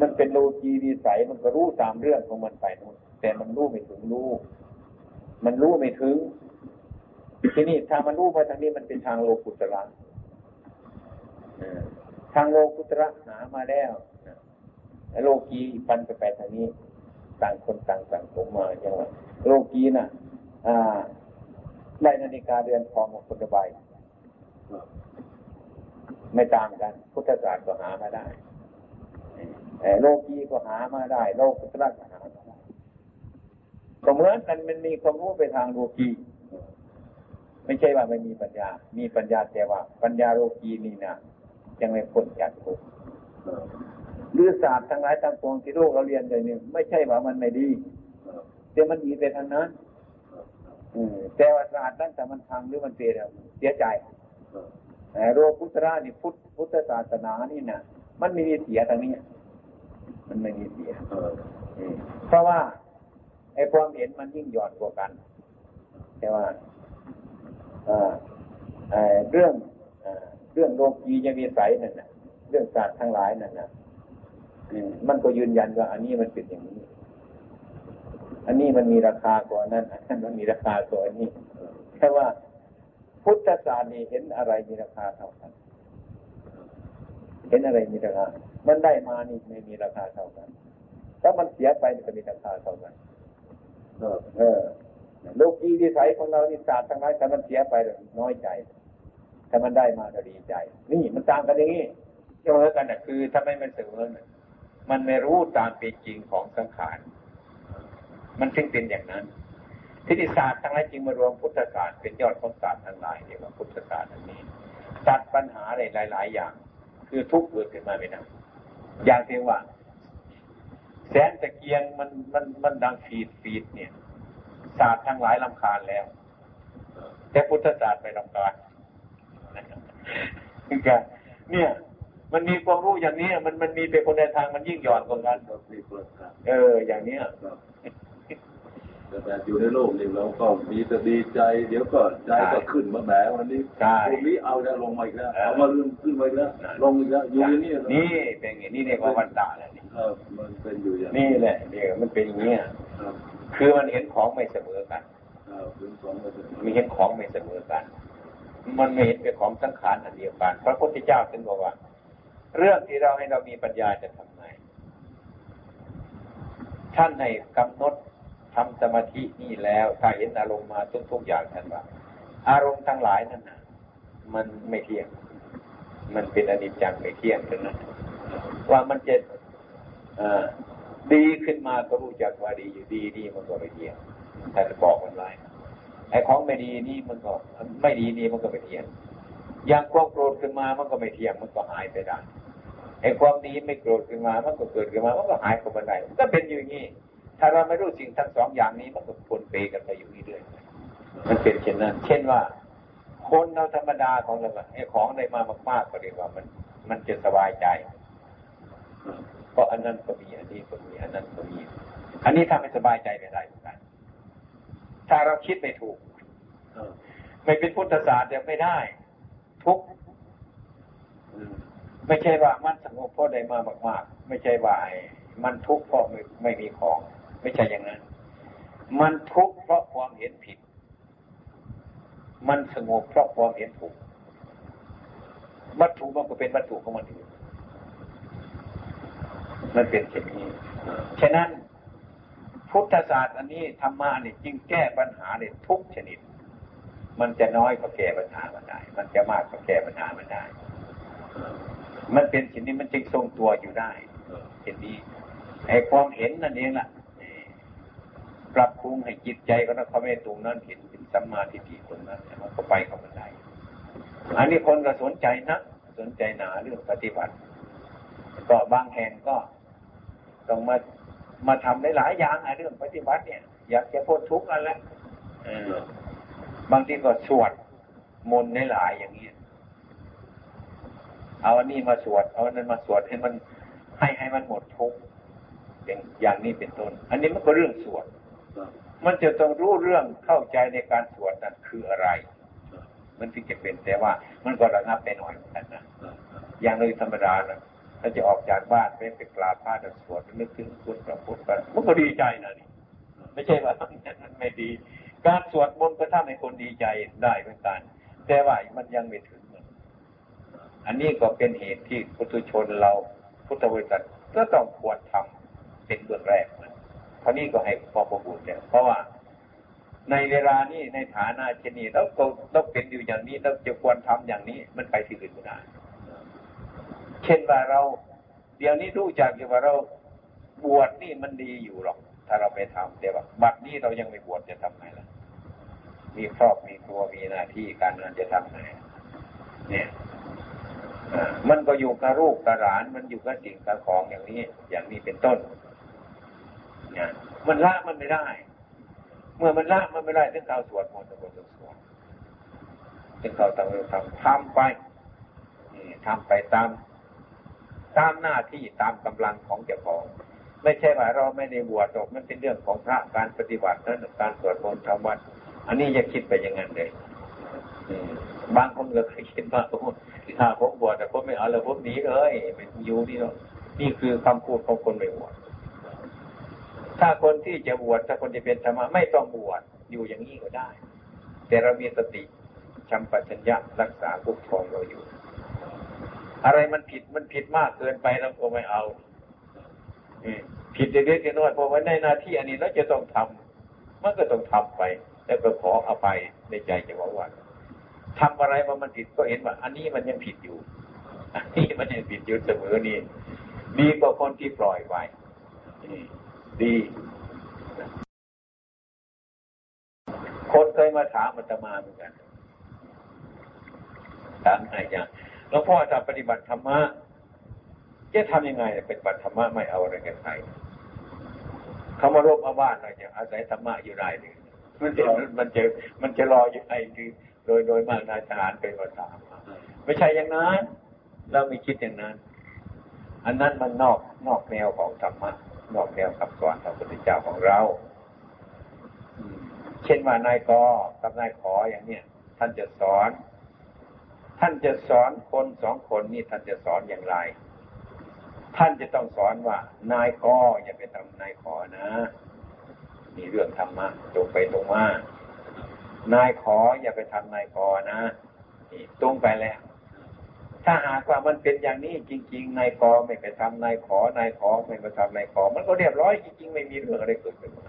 มันเป็นโลกีวิสัยมันก็รู้ตามเรื่องของมันไปนู่นแต่มันรู้ไม่ถึงรู้ มันรู้ไม่ถึง ทีนี้ถ้ามันรู้ไปทางนี้มันเป็นทางโลกุตระทางโลกุตระหามาแล้วโลกีปันไปไปทางนี้ ต่างคนต่างต่างผมมาอย่างว่าโลกีน่ะ อ่าไล่นาฬิกาเดือนทองของคนละใบไม่ตางกัน พุทธศาสตร์ก็หามาได้ โลกีก็หามาได้ โลกุตระก็หามาได้ก็เหมือนกันมันมีความรู้ไปทางโลกีไม่ใช่ว่าไม่มีปัญญา มีปัญญาแต่ว่า ปัญญาโลกีนี่นะยังไม่พ้นจากทุกข์หรือศาสตร์ทั้งหลายทั้งปวงที่โลกเราเรียนเลยเนี่ยไม่ใช่ว่ามันไม่ดีแต่มันดีไปทางนั้นแต่ว่าศาสตร์นั้นแต่มันทางหรือมันเปลี่ยนเสียใจโลกุตระนี่พุทธพุทธศาสนานี่นะมันไม่มีเสียทางนี้ มันไม่มีเสียเพราะว่าไอ้ความเห็นมันยิ่งหย่อนกว่ากันแต่ว่าเรื่องเรื่องโลกียวิสัยนั่นนะเรื่องศาสตร์ทั้งหลายนั่นนะมันก็ยืนยันว่า อันนี้มันเป็นอย่างนี้ อันนี้มันมีราคากว่านั้นอันนั้นมันมีราคากว่าอันนี้แค่ว่าพุทธศาสตร์นาเห็นอะไรมีราคาเท่ากัน เห็นอะไรมีราคา มันได้มานี่ไม่มีราคาเท่ากันถ้ามันเสียไปมันจะมีราคาเท่ากันเออโลกีวิสัยของเรานี่ศาสตร์ทั้งหลายแต่มันเสียไปน้อยใจถ้ามันได้มาก็ดีใจ นี่มันต่างกันอย่างนี้เสมอกันน่ะคือถ้าไม่มันเสมอมันไม่รู้ตามเป็นจริงของสังขาร มันจึงเป็นอย่างนั้นทิฏฐิศาสตร์ทั้งหลายจริงมารวมพุทธศาสตร์เป็นยอดของศาสตร์ทั้งหลายเรียกว่าพุทธศาสตร์อันนี้ตัดปัญหาหลายๆอย่าง คือทุกข์เกิดขึ้นมาไม่นาน อย่างที่ว่า แสนตะเกียงมันมันมันดังฟีดฟีดเนี่ยศาสตร์ทั้งหลายลำคาญแล้ว แต่พุทธศาสตร์ไปลำคาญเนี่ย มันมีความรู้อย่างนี้มันมันมีเป็นคนในทางมันยิ่งหย่อนกว่ากันเออ อย่างเนี้ย แต่อยู่ในโลกนี่เราก็มีแต่ดีใจ เดี๋ยวก็ใจก็ขึ้นมาแหมวันนี้ตรงนี้เอาแล้วลงมาอีกแล้วเอามาลืมขึ้นมาอีกแล้วลงอีกแล้วอยู่อย่างนี้นี่เป็นอย่างนี้เรียกว่าวันตาแหละนี่มันเป็นอยู่อย่างนี้แหละเนี่ยมันเป็นอย่างนี้คือมันเห็นของไม่เสมอกันมีเห็นของไม่เสมอกัน มันไม่เห็นเป็นของสังขารอันเดียวกัน พระพุทธเจ้าจึงบอกว่า เรื่องที่เราให้เรามีปัญญาจะทำไงท่านในกำหนด ทำสมาธินี่แล้ว ถ้าเห็นอารมณ์มาทุกๆอย่างท่านว่า อารมณ์ทั้งหลายนั่นนะมันไม่เที่ยง มันเป็นอนิจจังไม่เที่ยงเท่านั้นว่ามันจะดีขึ้นมาก็รู้จักว่าดีอยู่ดีดีมันก็ไม่เที่ยงแต่บอกมันไว้ไอ้ของไม่ดีนี่มันก็ไม่ดีนี่มันก็ไม่เที่ยงอย่างความโกรธขึ้นมามันก็ไม่เที่ยงมันก็หายไปได้ไอ้ความดีไม่โกรธขึ้นมามันก็เกิดขึ้นมามันก็หายไปได้มันก็เป็นอยู่อย่างนี้ ถ้าเราไม่รู้สิ่งทั้งสองอย่างนี้มันก็ปนเปกันไปอยู่เรื่อยมันเป็นเช่นนั้น เช่นว่า คนเราธรรมดาของเราไอ้ของได้มามากๆก็เรียกว่ามัน มันจะสบายใจราะอันนั้นก็มีอันนี้ก็มีอันนั้นก็มี อันนี้ทำให้สบายใจไม่ได้เหมือนกัน ถ้าเราคิดไม่ถูกไม่เป็นพุทธศาสตร์ยังไม่ได้ ทุกไม่ใช่ว่ามันสงบเพราะได้มามาก ๆ ไม่ใช่ว่ามันทุกข์เพราะไม่ไม่มีของ ไม่ใช่อย่างนั้น มันทุกข์เพราะความเห็นผิด มันสงบเพราะความเห็นถูก วัตถุมันก็เป็นวัตถุของมันเอยู่มันเป็นเช่นนี้ ฉะนั้นพุทธศาสตร์อันนี้ธรรมะนี่จึงแก้ปัญหาเนี่ยทุกชนิด มันจะน้อยก็แก้ปัญหามันได้ มันจะมากก็แก้ปัญหามันได้ มันเป็นสิ่งนี้มันจึงทรงตัวอยู่ได้เช่นนี้ไอ้ความเห็นนั่นเองล่ะ ปรับปรุงให้จิตใจก็ต้องเขาไม่ตรงนั้นเห็นเป็นสัมมาทิฏฐิตรงนั้นมันก็ไปกับมันได้อันนี้คนก็สนใจนะสนใจหนาเรื่องปฏิบัติ ก็บางแห่งก็ต้องมามาทำได้หลายอย่างไอ้เรื่องปฏิบัติเนี่ย อยากจะพ้นทุกข์อะไรบางทีก็สวดมนต์ในหลายอย่างนี้เอาอันนี้มาสวด เอาอันนั้นมาสวดให้มันให้ให้มันหมดทุกข์อย่างนี้เป็นต้น อันนี้มันก็เรื่องสวด มันจะต้องรู้เรื่องเข้าใจในการสวดนั้นคืออะไร มันถึงจะเป็นแต่ว่ามันก็ระงับไปหน่อยเหมือนกันนะอย่างเลยธรรมดานะถ้าจะออกจากบ้านไปไปกราบพระสวดนึกถึงพุทธพระพุทธมันก็ดีใจนะนี่ไม่ใช่ว่ามันไม่ดี การสวดมนต์ก็ทำให้คนดีใจได้เหมือนกัน แต่ว่ามันยังไม่ถึงอันนี้ก็เป็นเหตุที่พุทุชนเราพุทธบริษัทก็ต้องควรทำเป็นเบื้องแรกาวนี้ก็ให้พอประบุเนี่ยเพราะว่าในเวลานี้ในฐานะเช่นนี้เราต้องเป็นอยู่อย่างนี้เราจะควรทำอย่างนี้ มันไปที่อื่นไม่ได้เช่นว่าเรา เดี๋ยวนี้รู้จักว่าเราบวชนี่มันดีอยู่หรอก ถ้าเราไปทำแต่ว่าบัดนี้เรายังไม่บวชจะทำไงล่ะ มีครอบมีครัวมีหน้าที่การงานจะทำไงเนี่ยมันก็อยู่กับรูปกับหลาน มันอยู่กับสิ่งกับของอย่างนี้ อย่างนี้เป็นต้น เนี่ยมันละมันไม่ได้ เมื่อมันละมันไม่ได้ถึงเขาสวดมนต์ต้องสวดถึงเขาต้องทำทำไปทำไปตาม ตามหน้าที่ตามกำลังของเจ้าของ ไม่ใช่ว่าเราไม่ได้บวชหรอกมันเป็นเรื่องของพระการปฏิบัตินั้นการสวดมนต์ทำวัดอันนี้อย่าคิดไปอย่างนั้นเลยบางคนก็เคยคิดว่าถ้าผมบวชแต่ผมไม่เอาแล้วผมหนีเลยไม่อยู่นี่หรอกนี่คือคำพูดของคนไม่บวช ถ้าคนที่จะบวชถ้าคนจะเป็นธรรมะไม่ต้องบวชอยู่อย่างนี้ก็ได้ แต่เรามีสติชัมปัญญะรักษาคุ้มครองเราอยู่ อะไรมันผิดมันผิดมากเกินไปเราก็ไม่เอาผิดเล็กๆน้อยๆพอไว้ในหน้าที่อันนี้เราจะต้องทำมันก็ต้องทำไป แล้วก็ขออภัยในใจจะว่าว่าทำอะไรมามันผิดก็เห็นว่า อันนี้มันยังผิดอยู่อันนี้มันยังผิดอยู่เสมอนี่ดีกว่าคนที่ปล่อยไว้ ดี คนเคยมาถามอาตมาเหมือนกันถามอะไรอย่างหลวงพ่อจะปฏิบัติธรรมะจะทำยังไงเป็นปฏิบัติธรรมะไม่เอาอะไรกันใครเขามารบมาบ้านเราจะอาศัยธรรมะอยู่ได้หรือมันจะมันจะมันจะรออยู่ไอ้คือโดยโดยมากนายทหารเป็นภาษาไม่ใช่อย่างนั้น เราไม่คิดอย่างนั้น อันนั้นมันนอกนอกแนวของธรรมะ นอกแนวคำสอนของพระพุทธเจ้าของเราเช่นว่านายกกับนายขออย่างเนี้ยท่านจะสอน ท่านจะสอนคนสองคนนี่ท่านจะสอนอย่างไร ท่านจะต้องสอนว่านายกอย่าไปทำนายขอนะมีเรื่องธรรมะตรงไปตรงมานายขออย่าไปทำนายขอนะนี่ตรงไปแล้ว ถ้าหากว่ามันเป็นอย่างนี้จริง ๆ นายขอไม่ไปทำนายขอนายขอไม่ไปทำนายขอ มันก็เรียบร้อยจริงๆ ไม่มีเรื่องอะไรเกิดขึ้นมา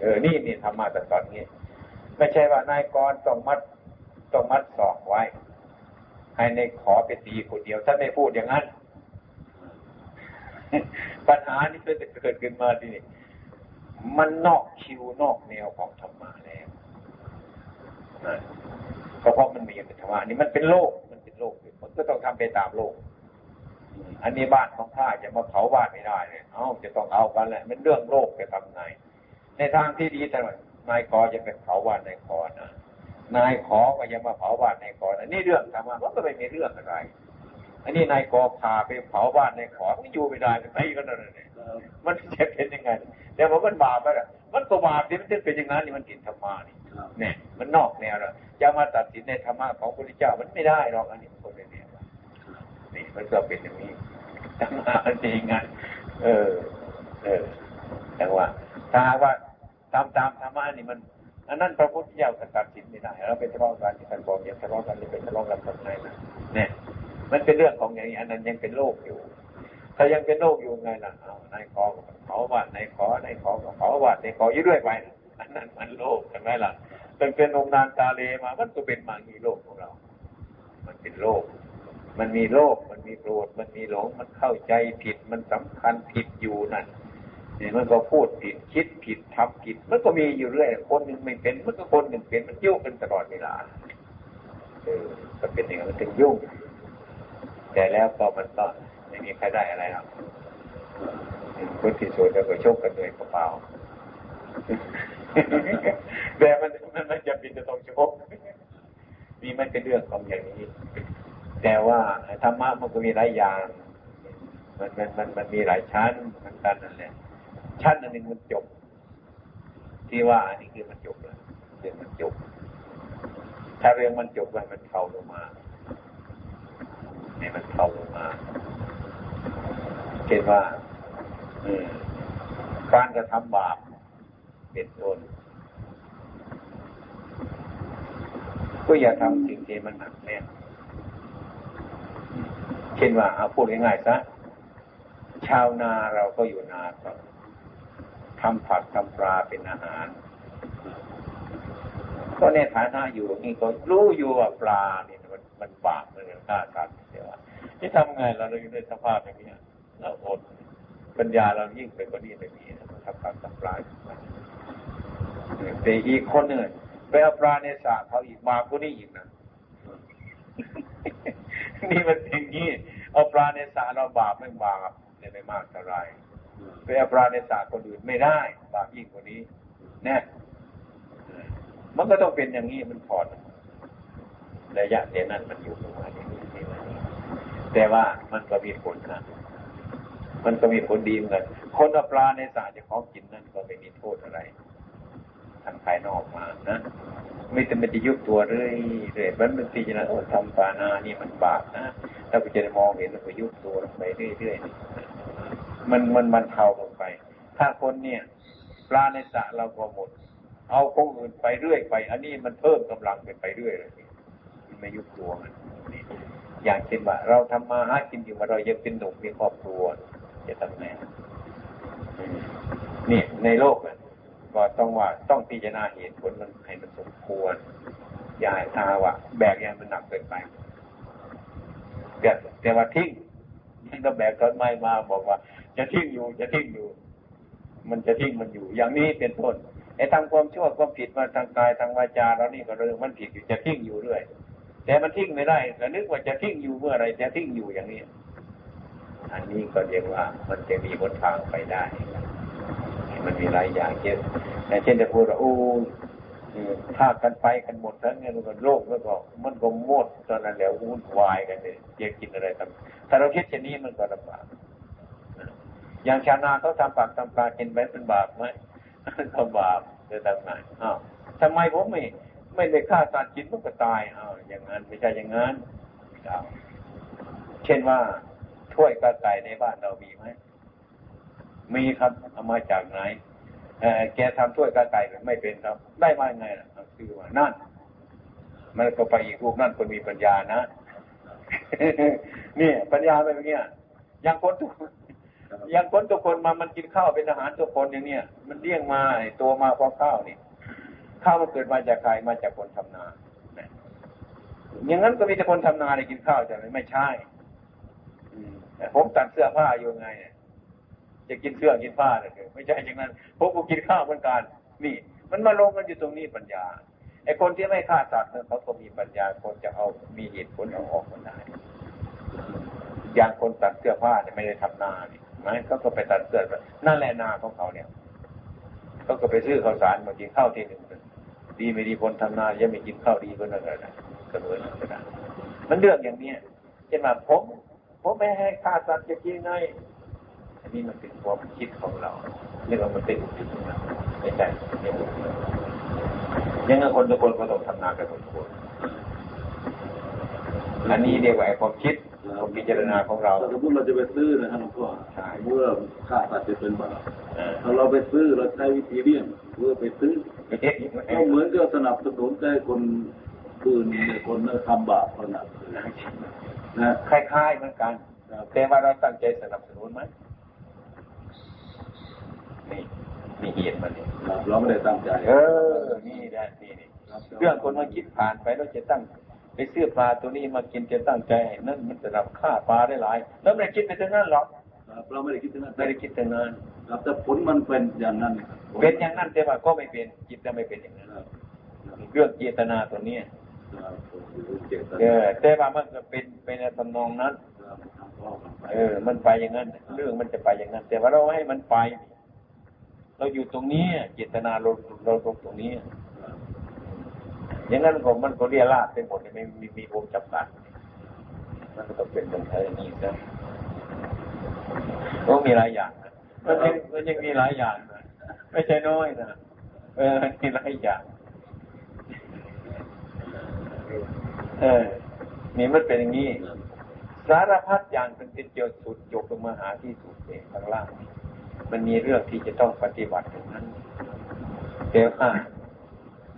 เออ นี่นี่ธรรมะแต่ตอนนี้ ไม่ใช่ว่านายกรต้องมัดต้องมัดสอกไว้ ให้ในขอไปตีคนเดียวถ้าไม่พูดอย่างนั้น ปัญหานี้ก็จะเกิดขึ้นมาที่นี่ มันนอกคิวนอกแนวของธรรมะแล้วเพราะมันมีธรรมะนี่มันเป็นโลกมันเป็นโลก มันก็ต้องทำไปตามโลก อันนี้บ้านของข้าจะมาเผาบ้านไม่ได้เลยเอาจะต้องเอากันแหละมันเรื่องโลกไปทำไงในทางที่ดีแต่นายขอจะเป็นเผาบ้านนายขอนะนายขอก็ยังมาเผาบ้านนายขอนะนี่เรื่องธรรมะมันก็ไม่มีเรื่องอะไร อันนี้นายกอพาไปเผาบ้านนายขอไม่อยู่ไม่ได้ไปก็นั่นเลยมันจะเป็นยังไงแต่ว่ามันบาปไปละ มันก็บาปที่มันเป็นอย่างนั้นนี่มันกินธรรมะนี่เนี่ยมันนอกแนวแล้วจะมาตัดสินในธรรมะของพระพุทธเจ้ามันไม่ได้หรอกอันนี้มันคนเนียนี่มันก็เป็นอย่างนี้ธรรมะจริงไงเออ เออแต่ว่าถ้าว่าตามตามธรรมะนี่มันอันนั้นพระพุทธเจ้าตัดสินไม่ได้เราเป็นทะเลาะกันที่ท่านบอกอย่าทะเลาะกันหรือเป็นทะเลาะกันคนไหนนะเนี่ยมันเป็นเรื่องของอย่างนี้อันนั้นยังเป็นโลกอยู่ ถ้ายังเป็นโลกอยู่ไงล่ะเอานายขอเขาว่านายขอนายขอเขาว่านายขออยู่ด้วยไปอันนั้นมันโลกใช่ไหมล่ะตั้งแต่นมนานตาเลมา มันก็เป็นมางีโลกของเรา มันเป็นโลกมันมีโลกมันมีโกรธ มันมีหลง มันเข้าใจผิด มันสำคัญผิดอยู่นั่นเนี่ยมันก็พูดผิด คิดผิดทำผิด มันก็มีอยู่เรื่อย คนหนึ่งไม่เป็น มันก็คนหนึ่งเป็น มันยุ่งกันตลอดเวลา เออก็เป็นอย่างนั้นถึงยุ่ง แต่แล้วก็มันก็ ไม่มีใครได้อะไรหรอกคนที่สุดแล้วก็โชคกันด้วยเป๋าแต่มันมันมันจะเป็นจะต้องโชคนี่มันเป็นเรื่องของอย่างนี้ แต่ว่าธรรมะมันก็มีหลายอย่าง มันมันมันมันมีหลายชั้นมือนกันนั่นแหละชั้นอันหนึ่งมันจบ ที่ว่าอันนี้คือมันจบแล้วเรื่องมันจบ ถ้าเรื่องมันจบไปมันเข้าลงมาให้มันเข้าลงมา เช่นว่าการกระทำบาปเป็นต้นก็อย่าทำสิ่งที่มันหนักแน่นเช่นว่าเอาพูดง่ายๆซะชาวนาเราก็อยู่นาก็ทำผักทำปลาเป็นอาหาร ก็ในฐานะอยู่นี่ก็รู้อยู่ว่าปลาเนี่ยมันมันบาปมันฆ่าสัตว์เดี๋ยวที่ทำไงเราเราอยู่ในสภาพอย่างนี้ เราอดปัญญาเรายิ่งไปกว่านี้ไม่มีทำผักทำปลาแต่อีกคนหนึ่งไปเอาปลาในสระเขาอีกมากกว่านี้อีกนะนี่มันอย่างนี้เอาปลาในสระเราบาปไม่บาปเนี่ยไม่มากเท่าไรไปเอาปลาในสระคนอื่นไม่ได้ บาปยิ่งกว่านี้แน่มันก็ต้องเป็นอย่างนี้มันผ่อนระยะเดนั้นมันอยู่ประมาณนี้แต่ว่ามันก็มีผลนะ มันก็มีผลดีเหมือนกันคนเอาปลาในสระจะของกินนั่นก็ไม่มีโทษอะไรทางภายนอกมานะไม่จำเป็นจะยุบตัวเรื่อยเรื่อยมันเป็นปีนะโอ้ทำปานานี่มันบาปนะถ้าไปจะมองเห็นมันก็ยุบตัวลงไปเรื่อยๆมันมันมันเทาลงไป ถ้าคนเนี่ยปลาในสระเราก็หมด เอาคงอื่นไปเรื่อยไป อันนี้มันเพิ่มกำลังไปไปเรื่อยเลยมันไม่ยุบตัวมันนี่อย่างเช่นว่า เราทำมาหากินอยู่มาเรายังเป็นหนุ่มมีครอบครัว จะทำไงนี่ในโลกก็ต้องว่าต้องพิจารณาเหตุผลมันให้มันสมควร อย่าทาว่าแบกยังมันหนักเกินไปแต่แต่ว่าทิ้งมันก็แบกต้นไม้มาบอกว่า จะทิ้งอยู่จะทิ้งอยู่ มันจะทิ้งมันอยู่ อย่างนี้เป็นต้นไอ้ทำความชั่วความผิดมาทางกายทางวาจาเรานี่ก็เรื่องมันผิดอยู่จะทิ้งอยู่เรื่อยแต่มันทิ้งไม่ได้แล้วนึกว่าจะทิ้งอยู่เมื่อไรจะทิ้งอยู่อย่างนี้ อันนี้ก็เรียกว่ามันจะมีหนทางไปได้ มันมีหลายอย่างเช่นเช่นจะพูดว่าโอ้ถ้ากันไปกันหมดทั้งนี้มันก็โลกแล้วก็ มันก็หมดตอนนั้นแล้ววุ่นวายกันเลยจะกินอะไรทำถ้าเราคิดเช่นนี้มันก็ลำบากอย่างชาวนาเขาทำปากทำปลากินไปเป็นบาปไหมเขาบาปจะทำไงอ้าวทำไมผมไม่ไม่ได้ฆ่าสัตว์กินมันก็ตายอ้าวอย่างนั้นไม่ใช่อย่างนั้นเช่นว่า ถ้วยกระต่ายในบ้านเรามีไหมมีครับเอามาจากไหนแกทำถ้วยกระต่ายไม่เป็นครับ ได้มาไงล่ะคือว่านั่น มันก็ไปอีกรูปนั่นคนมีปัญญานะนี่ปัญญาเป็นอย่างเงี้ยอย่างคนทุกอย่างคนทุกคนมามันกินข้าวเป็นอาหารทุกคนอย่างเนี้ยมันเลี้ยงมาตัวมาเพราะข้าวนี่ข้าวมันเกิดมาจากใครมาจากคนทำนาอย่างนั้นก็มีแต่คนทำนาได้กินข้าวแต่ไม่ใช่ ผมตัดเสื้อผ้าอยู่ไง จะกินเสื้อกินผ้าเลยไม่ใช่อย่างนั้นผมก็กินข้าวเหมือนกันนี่ มันมาลงกันอยู่ตรงนี้ปัญญาไอ้คนที่ไม่ฆ่าสัตว์เขาก็มีปัญญาคนจะเอามีเหตุผลเอาออกมาได้อย่างคนตัดเสื้อผ้าเนี่ยไม่ได้ทำนาเนี่ไหมเขาก็ไปตัดเสื้อนั่นแหละนาของเขาเนี่ยเขาก็ไปซื้อข้าวสารมากินข้าวทีหนึ่งดีไม่ดีคนทำนายังไม่กินข้าวดีก็นั่นแหละเสมอนั่นแหละมันเรื่องอย่างเนี้ยเช่นว่าผม ผมไม่ให้ฆ่าสัตว์จะกินไงอันนี้มันเป็นความคิดของเราเรียกว่ามันเป็นอุปนิสัยไม่ใช่ไม่ถูกยังไงคนทุกคนก็ต้องทำนากันทุกคนอันนี้เรียกว่าความคิดความพิจารณาของเราสมมติเราจะไปซื้อนะครับหลวงพ่อเมื่อค่าสัตว์จะเป็นบาปถ้าเราไปซื้อเราใช้วิธีเลี่ยงเพื่อไปซื้อก็เหมือนกับสนับสนุนใจคนคืนคนทำบาปขนาดนะ คล้ายๆเหมือนกันแต่ว่าเราตั้งใจสนับสนุนไหมนี่มีเหตุมันนี่เราไม่ได้ตั้งใจ เออ นี่แหละนี่นี่เรื่องคนมาคิดผ่านไปเราจะตั้งไปซื้อปลาตัวนี้มากินจะตั้งใจนั่นมันจะรับค่าปลาได้หลาย แล้วไม่คิดไปถึงนั้นหรอกเราไม่ได้คิดถึงนั้นไม่ได้คิดถึงนั้นครับแต่ผลมันเป็นอย่างนั้นเป็นอย่างนั้นแต่ว่าก็ไม่เป็นจิตจะไม่เป็นอย่างนั้นเรื่องเจตนาตัวเนี้ย เออแต่ว่ามันก็เป็นเป็นในทำนองนั้น เออ มันไปอย่างนั้น เรื่องมันจะไปอย่างนั้น แต่ว่าเราให้มันไป เราอยู่ตรงนี้เจตนาเราเราตรงตรงนี้ อย่างนั้นก็มันก็เรียราดไปหมดไม่มีมีวงจำกัดมันก็ต้องเป็นตรงไทยนี่นะก็มีหลายอย่างนะมันยังมันยังมีหลายอย่างนะไม่ใช่น้อยนะเออมีหลายอย่าง เออ นี่มันเป็นอย่างนี้ สารพัดอย่างเป็นติดเจียวสุดจบลงมาหาที่สุดเองข้างล่าง มันมีเรื่องที่จะต้องปฏิบัติตรงนั้นเดี๋ยวอ่า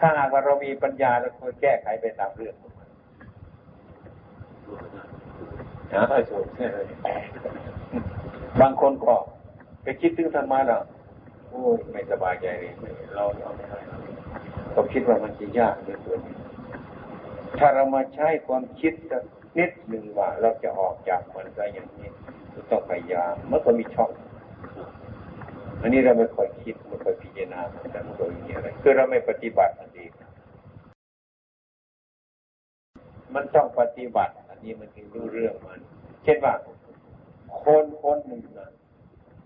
ถ้าหากว่าเรามีปัญญาเราควรแก้ไขไปตามเรื่องนะสูตรบางคนก็ไปคิดถึงธรรมะแล้วโอ้ยไม่สบายใจเลยเราเราไม่ได้ก็คิดว่ามันจะยากเหลือเกิน ถ้าเรามาใช้ความคิดสักนิดหนึ่งว่าเราจะออกจากมันได้อย่างนี้ต้องพยายามมันก็มีช่องอันนี้เราไม่ค่อยคิดไม่ค่อยพิจารณาแต่มันก็มีอะไรคือเราไม่ปฏิบัติอันดีมันต้องปฏิบัติ อันนี้มันถึงรู้เรื่องมัน เช่นว่าคนคนหนึ่งนะ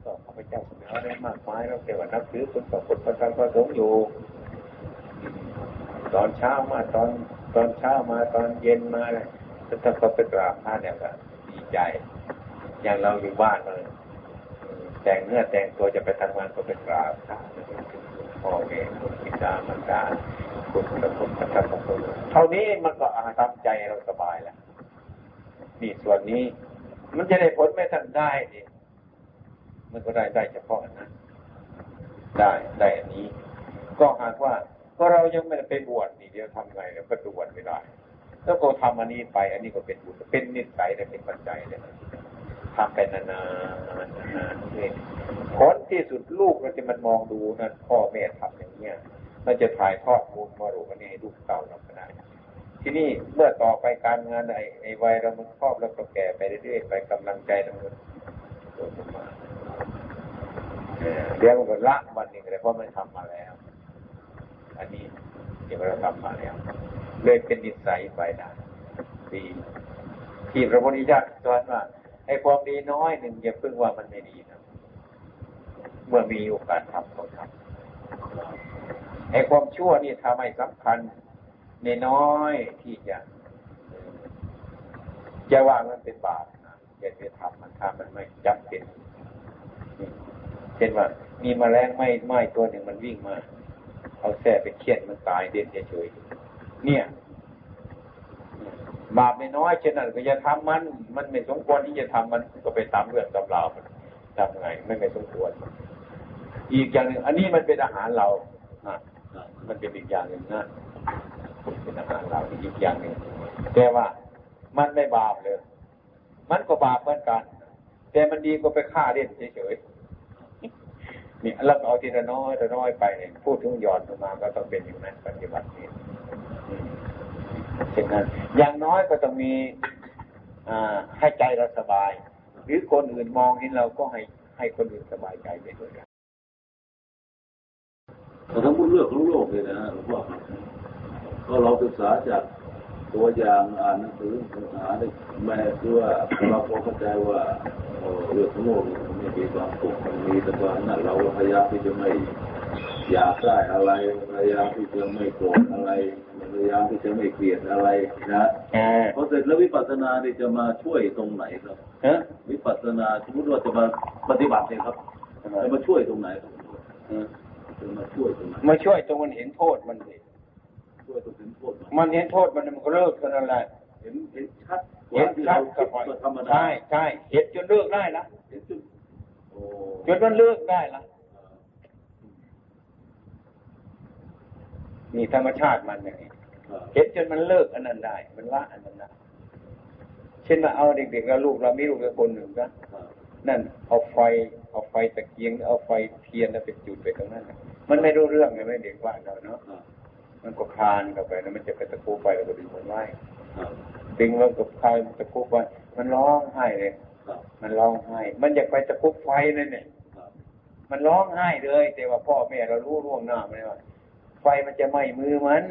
ก็ข้าพเจ้าสมัยได้มากมายเราแต่ว่านับถือคนต่อคนประกันประสงค์อยู่ ตอนเช้ามาตอน ตอนเช้ามาตอนเย็นมาเลยถ้าเขาไปกราบพระเนี่ยก็ดีใจ อย่างเราอยู่บ้านเลยแต่งเนื้อแต่งตัวจะไปทำงานก็ไปกราบพระพ่อแม่คุณพิดามันดาคุณพระคุณพระธรรมคุณเท่านี้มันก็อาทำใจเราสบายแล้วนี่ส่วนนี้ มันจะได้ผลไม่ทันได้ดิมันก็ได้ได้เฉพาะนั้นได้ได้อันนี้ ก็หากว่า ก็เรายังไม่ได้ไปบวชนี่เดี๋ยวทำไงเราก็บวชไม่ได้แล้วก็ทำอันนี้ไป อันนี้ก็เป็นบุญเป็นนิสัยและเป็นปัจจัยเลยทำไปนานๆนานๆนี่ผลที่สุดลูกเราจะมันมองดูนะพ่อแม่ทำอย่างเนี้ยมันจะถ่ายทอดมูลมรดกนี้ให้ลูกเต่าเราขนาดที่นี่เมื่อต่อไปการงานไอ้ไอ้วัยเรามันครอบแล้วก็แก่ไปเรื่อยๆไปกำลังใจเรามันเดี๋ยวมันก็ละวันหนึ่งเลยเพราะมันทำมาแล้ว อันนี้เดี๋ยวเราทำมาแล้วเลยเป็นนิสัยไปได้ดีที่พระพุทธเจ้าสอนว่าไอ้ความดีน้อยหนึ่งอย่าเพิ่งว่ามันไม่ดีนะเมื่อมีโอกาสทำก็ทำไอ้ความชั่วนี่ทำให้สำคัญในน้อยที่จะจะว่ามันเป็นบาปนะอย่าไปทำมันทำมันไม่จำเป็นเช่นว่ามีมแมลงไม้ไม้ตัวหนึ่งมันวิ่งมา เอาแส่ไปเคี่ยนมันตายเด่นเฉยๆเนี่ย บาปไม่น้อยเช่นนั้นก็อย่าทำมัน มันไม่สมควรที่จะทำมันก็ไปตามเรื่องตามราวมันทำไงไม่ไม่สมควร อีกอย่างหนึ่งอันนี้มันเป็นอาหารเราอะมันเป็นอีกอย่างหนึ่งนะเป็นอาหารเราอีกอย่างหนึ่งแต่ว่ามันไม่บาปเลย มันก็บาปเหมือนกัน แต่มันดีกว่าไปฆ่าเล่นเฉยๆ นี่เราเอาทีละน้อยละน้อยไปเนี่ยพูดถึงย้อนลงมาก็ต้องเป็นอย่างนั้นปฏิบัตินี้เช่นนั้นอย่างน้อยก็ต้องมีอ่าให้ใจเราสบาย หรือคนอื่นมองเห็นเราก็ให้ให้คนอื่นสบายใจไปด้วยกันแต่ทั้งหมดเรื่องของโลกเลยนะหลวงพ่อก็เราศึกษาจาก ตัวอย่างอ่านหนังสือศึกษาได้แม่คือว่าเราพอเข้าใจว่าเรื่องของโลกไม่มีความสุขมันมีแต่ความนั้นเราพยายามที่จะไม่อยากได้อะไรพยายามที่จะไม่โกรธอะไรพยายามที่จะไม่เกลียดอะไรนะพอเสร็จแล้ววิปัสสนาเนี่ยจะมาช่วยตรงไหนครับวิปัสสนาสมมติว่าจะมาปฏิบัติเนี่ยครับจะมาช่วยตรงไหนครับจะมาช่วยตรงไหนมาช่วยตรงมันเห็นโทษมันสิ ช่วยตรงเห็นโทษมันเห็นโทษมันมันก็เลิกกันนั่นแหละเห็นเห็นชัดเห็นชัดก็ก็ปล่อยธรรมดาใช่ใช่เห็นจนเลิกได้ละเห็นจุดโอ้จนมันเลิกได้ละนี่ธรรมชาติมันอย่างนี้เห็นจนมันเลิกอันนั้นได้ มันละอันนั้นได้เช่นว่าเอาเด็กๆแล้วลูกเรามีลูกคนหนึ่งนะนั่นเอาไฟเอาไฟตะเกียงเอาไฟเทียนแล้วไปจุดไปตรงนั้นน่ะมันไม่รู้เรื่องไงไม่เด็กว่าเราเนาะ มันก็คลานเข้าไปแล้วมันจะไปตะโกนไปแล้วก็ดึงมันไว้ดึงแล้วก็คลายตะโกนไปมันร้องไห้เลยมันร้องไห้ มันอยากไปตะคุบไฟนั่นเนี่ยมันร้องไห้เลย แต่ว่าพ่อแม่เรารู้ร่วงหน้าไม่ว่าไฟมันจะไหม้มือมัน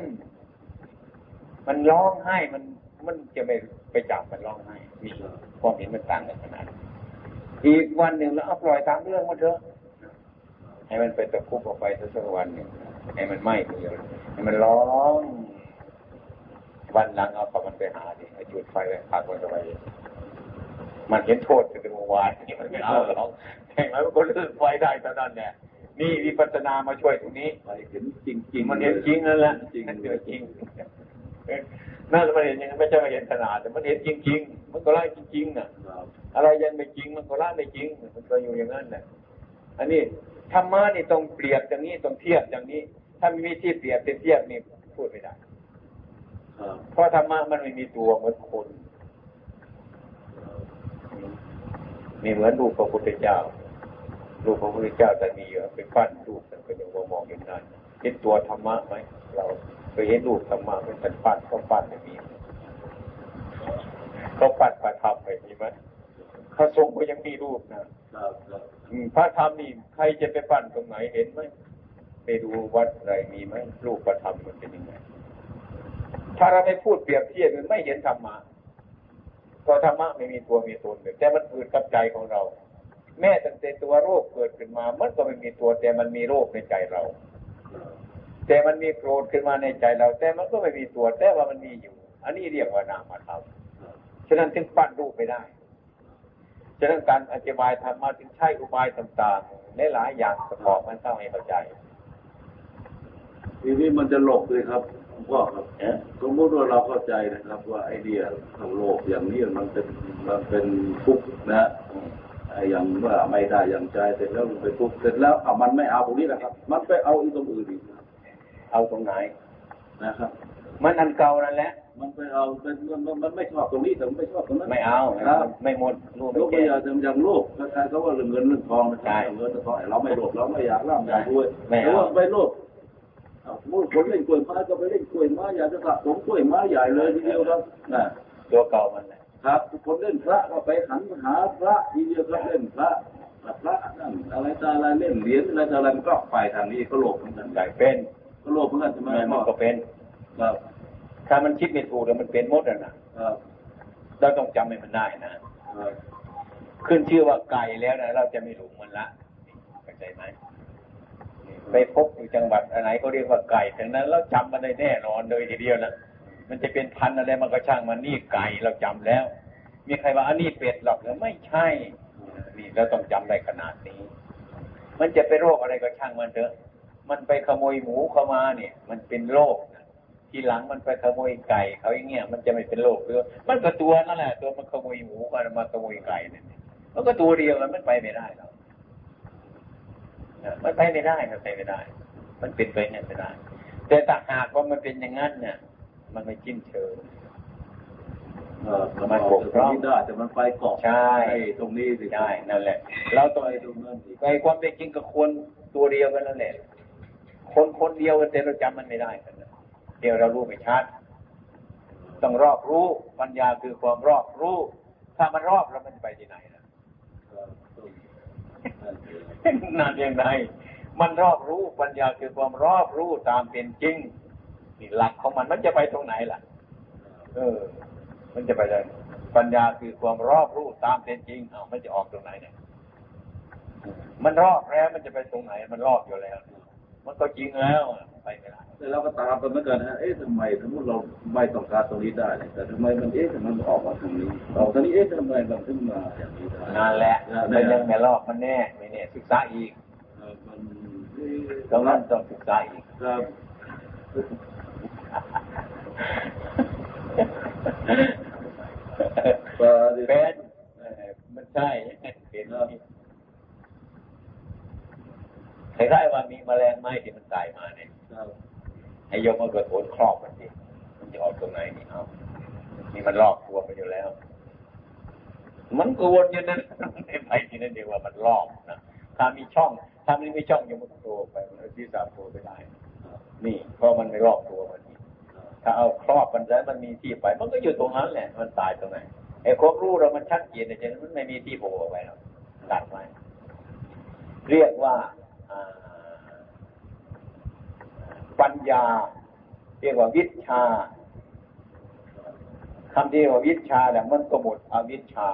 มันร้องไห้มันมันจะไม่ไปจับมันร้องไห้มีความเห็นมันต่างกันขนาดอีกวันหนึ่งแล้วเอาปล่อยตามเรื่องมาเถอะให้มันไปตะคุบออกไปสักวันหนึ่ง ให้มันไหม้มือให้มันร้องวันหลังเอาปมันไปหาดิจุดไฟไปพาคนไปมันเห็นโทษเป็นเมื่อวานนี่มันไม่เอาหรอกแข่งแล้วมันก็เลื่อนไฟได้ตอนนั้นเนี่ยนี่วิปัสสนามาช่วยตรงนี้เห็นจริงจริงมันเห็นจริงนั่นแหละจริงมันเห็นจริงน่าจะมาเห็นอย่างนั้นไม่ใช่มาเห็นขนาดแต่มันเห็นจริงๆมันก็ไล่จริงๆน่ะอะไรยังไม่จริงมันก็ละไม่จริง มันก็อยู่อย่างนั้นแหละอันนี้ ธรรมะนี่ต้องเปรียบอย่างนี้ต้องเทียบอย่างนี้ ถ้าไม่มีที่เปรียบเทียบนี่พูดไม่ได้เพราะธรรมะมันไม่มีตัวเหมือนคนมีเหมือนรูปพระพุทธเจ้ารูปพระพุทธเจ้าแต่มีเยอะเป็นปั้นรูปแต่ก็ยังมองเห็นนั่นเห็นตัวธรรมะไหมเราเคยเห็นรูปธรรมะเป็นปั้นเขาปั้นไม่มีเขาปั้นประทับไม่มีไหมพระสงฆ์ก็ยังมีรูปนะ พระธรรมนี่ใครจะไปปั้นตรงไหนเห็นไหมไปดูวัดอะไรมีไหมรูปประธรรมมันเป็นยังไงถ้าเราไม่พูดเปรียบเทียบมันไม่เห็นธรรมะก็ธรรมะไม่มีตัวมีตนเลยแต่มันเกิดกับใจของเรา แม้ตั้งแต่ตัวโรคเกิดขึ้นมา มันก็ไม่มีตัวแต่มันมีโรคในใจเรา แต่มันมีโกรธขึ้นมาในใจเรา แต่มันก็ไม่มีตัวแต่ว่ามันมีอยู่ อันนี้เรียกว่านามธรรมฉะนั้นจึงปั้นรูปไปได้ ฉะนั้นการอธิบายธรรมะจึงใช้อุบายต่างๆในหลายอย่างประกอบมันต้องให้เข้าใจ ทีนี้มันจะหลบเลยครับพ่อครับสมมติว่าเราเข้าใจนะครับ ว่าไอเดียทางโลกอย่างนี้มันเป็นมันเป็นทุกข์นะอย่างเมื่อไม่ได้อย่างใจเสร็จแล้วมันไปทุกข์เสร็จแล้วเอามันไม่เอาตรงนี้นะครับ มันไปเอาอีกตรงอื่นอีกเอาตรงไหนนะครับ มันอันเก่านั่นแหละ มันไปเอาเป็นมันมันไม่ชอบตรงนี้แต่มันไม่ชอบตรงนั้นไม่เอาครับไม่หมดรูปยกตัวอย่างอย่างโลกคล้ายๆเขาว่าเรื่องเงินเรื่องทองนะครับเงินเรื่องทองเราไม่โลภเราไม่อยากร่ำอยากรวยแต่ว่าไปโลภมื่อคนเล่นกล้วยไม้ก็ไปเล่นกล้วยไม้อยากจะสะสมกล้วยไม้ใหญ่เลยทีเดียวครับนะตัวเก่ามันแหละครับคนเล่นพระก็ไปหันหาพระทีเดียวครับเล่นพระพระนั่นอะไรตาอะไรเล่นเหรียญอะไรตาอะไรมันก็ไปทางนี้ก็โลภเหมือนกันใหญ่เป็นก็โลภเหมือนกันใช่ไหมมันก็เป็นครับ ถ้ามันคิดไม่ถูกแล้วมันเป็นหมดอะนะครับเราต้องจำให้มันได้นะครับขึ้นชื่อว่าไก่แล้วนะเราจะไม่หลงมันละเข้าใจไหมไปพบอยู่จังหวัดอะไรก็เรียกว่าไก่ทั้งนั้นเราจำมันได้แน่นอนเลยทีเดียวนะมันจะเป็นพันธุ์อะไรมันก็ช่างมันนี่ไก่เราจำแล้ว มีใครว่าอันนี้เป็ดหรอกหรือไม่ใช่ นี่เราต้องจำได้ขนาดนี้ มันจะไปโรคอะไรก็ช่างมันเถอะ มันไปขโมยหมูเข้ามาเนี่ย มันเป็นโรคนะ ทีหลังมันไปขโมยไก่เขาอย่างเงี้ยมันจะไม่เป็นโรคหรือมันก็ตัวนั่นแหละตัวมันขโมยหมูมามาขโมยไก่เนี่ยมันก็ตัวเดียวมันไม่ไปไม่ได้หรอกนะมันไปไม่ได้มันไปไม่ได้ มันเป็นไปเนี่ยไม่ได้ แต่ถ้าหากว่ามันเป็นอย่างนั้นเนี่ย มันไม่จิ้นเชิงเออมันบกพร่องได้แต่มันไปเกาะใช่ตรงนี้สิใช่นั่นแหละ เราต้องไปตรงนั้นสิไปความเป็นจริงกับคนตัวเดียวกันนั่นแหละ คนคนเดียวกันแต่เราจำมันไม่ได้กันนะ เดียวเรารู้ไม่ชัดต้องรอบรู้ปัญญาคือความรอบรู้ ถ้ามันรอบแล้วมันจะไปที่ไหนนะนั่นอย่างไรมันรอบรู้ปัญญาคือความรอบรู้ตามเป็นจริงนี่หลักของมันมันจะไปตรงไหนล่ะ เออ มันจะไปได้ปัญญาคือความรอบรู้ตามเป็นจริงเอามันจะออกตรงไหนเนี่ยมันรอบแล้วมันจะไปตรงไหน มันรอบอยู่แล้ว มันก็จริงแล้ว ไปไม่ได้แต่เราก็ตามไปเหมือนกันนะเอ๊ะทำไมสมมติเราไม่ต้องการตรงนี้ได้เนี่ยแต่ทำไมมันเอ๊ะทำไมมันออกมาทางนี้ออกทางนี้เอ๊ะทำไมมันขึ้นมาอย่างนี้ได้นั่นแหละนั่มันนแหยัละงไม่รอบมันแน่ไม่แน่ศึกษาอีกเออมันเอ๊ะตรงนั้นต้องศึกษาอีกครับปลาดิเป็นเออมันใช่เป็นคล้ายๆว่ามีแมลงไหม้ที่มันตายมาเนี่ยครับ ให้ยกมากระโถนครอบมันสิมันจะออกตรงไหนนี่เอานี่มันลอกตัวไปอยู่แล้ว มันกวนอยู่นั่นไม่ไปที่นั่นเดียวว่ามันลอกนะถ้ามีช่อง ถ้ามันไม่ช่องยังมันโผล่ไปมันที่สามโผล่ไปได้ นี่เพราะมันไม่ลอกตัวมันนี่ถ้าเอาครอบมันแล้วมันมีที่ไป มันก็อยู่ตรงนั้นแหละ มันตายตรงไหนไอ้ความรู้เรามันชัดเจนแต่มันไม่มีที่โผล่ออกไปหรอกตัดไว้เรียกว่า ปัญญา เรียกว่าวิชาคำที่ว่าวิชาเนี่ยมันก็หมดอวิชา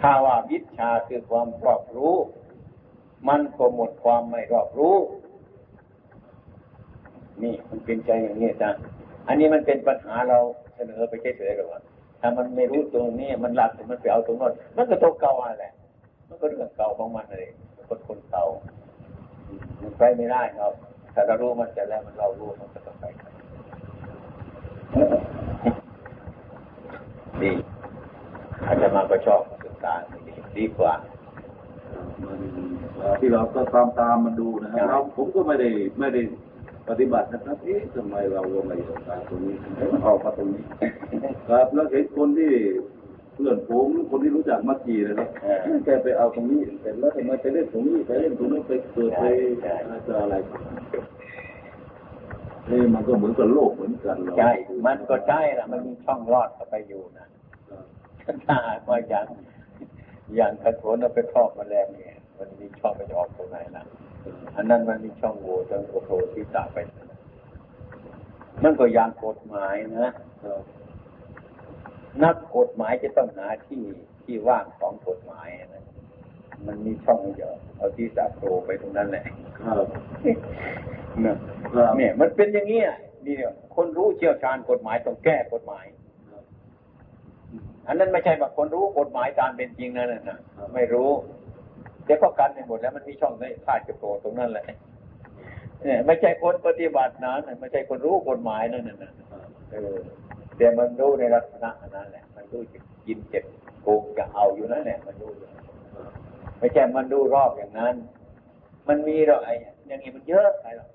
ถ้าว่าวิชาคือความรอบรู้ มันก็หมดความไม่รอบรู้ นี่มันเป็นใจอย่างนี้จ้ะอันนี้มันเป็นปัญหาเราเสนอไปเฉยๆหรอกถ้ามันไม่รู้ตรงนี้มันหลักมันไปเอาตรงนั้นมันก็ตัวเก่าอะไรมันก็เรื่องเก่าของมันเลยคนคนเก่า มันไปไม่ได้เราถ้าเรารู้มันจะแล้วมันเรารู้มันก็ต้องไปดีอาจจะมาก็ชอบศึกษาดีดีกว่าที่เราก็ตามตามมาดูนะครับเราผมก็ไม่ได้ไม่ได้ปฏิบัตินะครับ เอ๊ะทำไมเราลงมาอยู่ตรงนี้ทำไมมันออกมาตรงนี้ ครับ แล้วเห็นคนที่ เพื่อนผมคนที่รู้จักมักจีนะครับแกไปเอาตรงนี้แต่แล้วทำไมไปเล่นตรงนี้ไปเล่นตรงนี้ไปเกิดไปอะไรนี่มันก็เหมือนกับโลกเหมือนกันใช่มันก็ใช่ละมันมีช่องรอดเข้าไปอยู่นะถ้าว่าอย่างอย่างกระโถนเราไปครอบแมลงเนี่ยมันมีช่องไปออกตรงไหนนะอันนั้นมันมีช่องโหว่จนโอโหที่ตาไป มันก็ยางกฎหมายนะ นักกฎหมายจะต้องหาที่ที่ว่างของกฎหมายนะมันมีช่องเยอะเอาที่ตาโตไปตรงนั้นแหละเนี่ยมันเป็นอย่างนี้นี่เนี่ยคนรู้เชี่ยวชาญกฎหมายต้องแก้กฎหมาย อันนั้นไม่ใช่แบบคนรู้กฎหมายตามเป็นจริงนั่นนะไม่รู้เดี๋ยวก็กันในหมดแล้วมันมีช่องในพลาดจะโผล่ตรงนั้นแหละเนี่ยไม่ใช่คนปฏิบัตินะไม่ใช่คนรู้กฎหมายนั่นน่ะเออ แต่มันรู้ในลักษณะนั้นแหละ มันรู้จะกินเจ็บโกงจะเอาอยู่นั่นแหละ มันรู้ไม่ใช่มันดูรอบอย่างนั้น มันมีเราไอ้อย่างนี้มันเยอะไปหรอก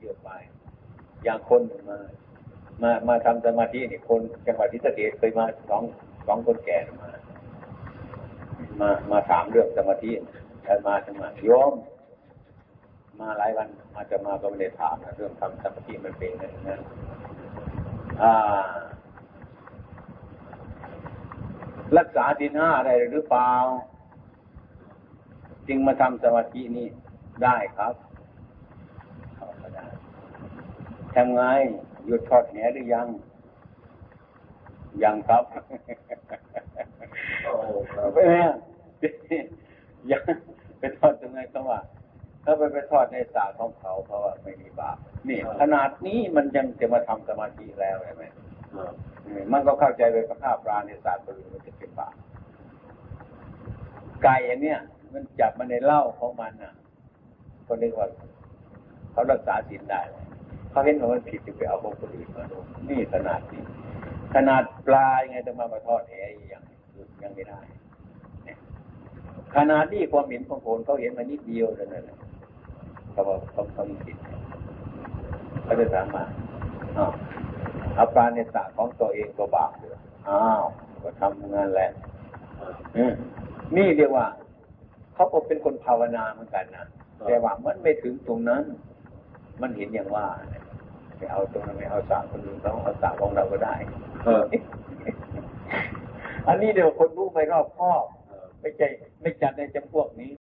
เยอะไป อย่างคนมา มามาทำสมาธินี่คนจังหวัดทิศเกตเคยมาสองสองคนแก่มา มามาถามเรื่องสมาธิแต่มาทำมาโยมมาหลายวันมาจะมาก็ไม่ได้ถามนะเรื่องทำสมาธิมันเป็นนะนะอ่า รักษาดินห้าอะไรหรือเปล่า จึงมาทำสมาธินี้ได้ครับทำไงหยุดทอดแหหรือยัง ยังครับไปไหมยังไปทอดตรงไหนเขาว่า ถ้าไปไปทอดในสาของเขาเพราะว่าไม่มีบาปนี่ขนาดนี้มันยังจะมาทำสมาธิแล้วใช่ไหมมันก็เข้าใจไปพระข้าปลาในศาสตร์บริมันจะเป็นบาปไก่อันเนี้ยมันจับมาในเล้าของมันอะก็เรียกว่าเขารักษาศีลได้เขาเห็นว่ามันผิดจะไปเอาของคนอื่นมาดูนี่ขนาดนี้ขนาดปลายังไงจะมามาทอดแหอย่างยังไม่ได้ขนาดนี้ความเห็นของคนเขาเห็นมานิดเดียวเท่านั้น เขาบอกเขาเขามีสิทธิ์เขาจะถามมาอ้าวอาปาในสาของตัวเองก็บาปเลยอ้าวก็ทำงานแหละนี่เรียกว่าเขาก็เป็นคนภาวนาเหมือนกันนะแต่ว่ามันไม่ถึงตรงนั้น มันเห็นอย่างว่าไปเอาตรงนั้นไม่เอาสาคนอื่นเขาเอาสาของเราก็ได้อันนี้เดี๋ยวคนรู้ไปรอบครอบ ไม่ใช่ไม่จัดในจำพวกนี้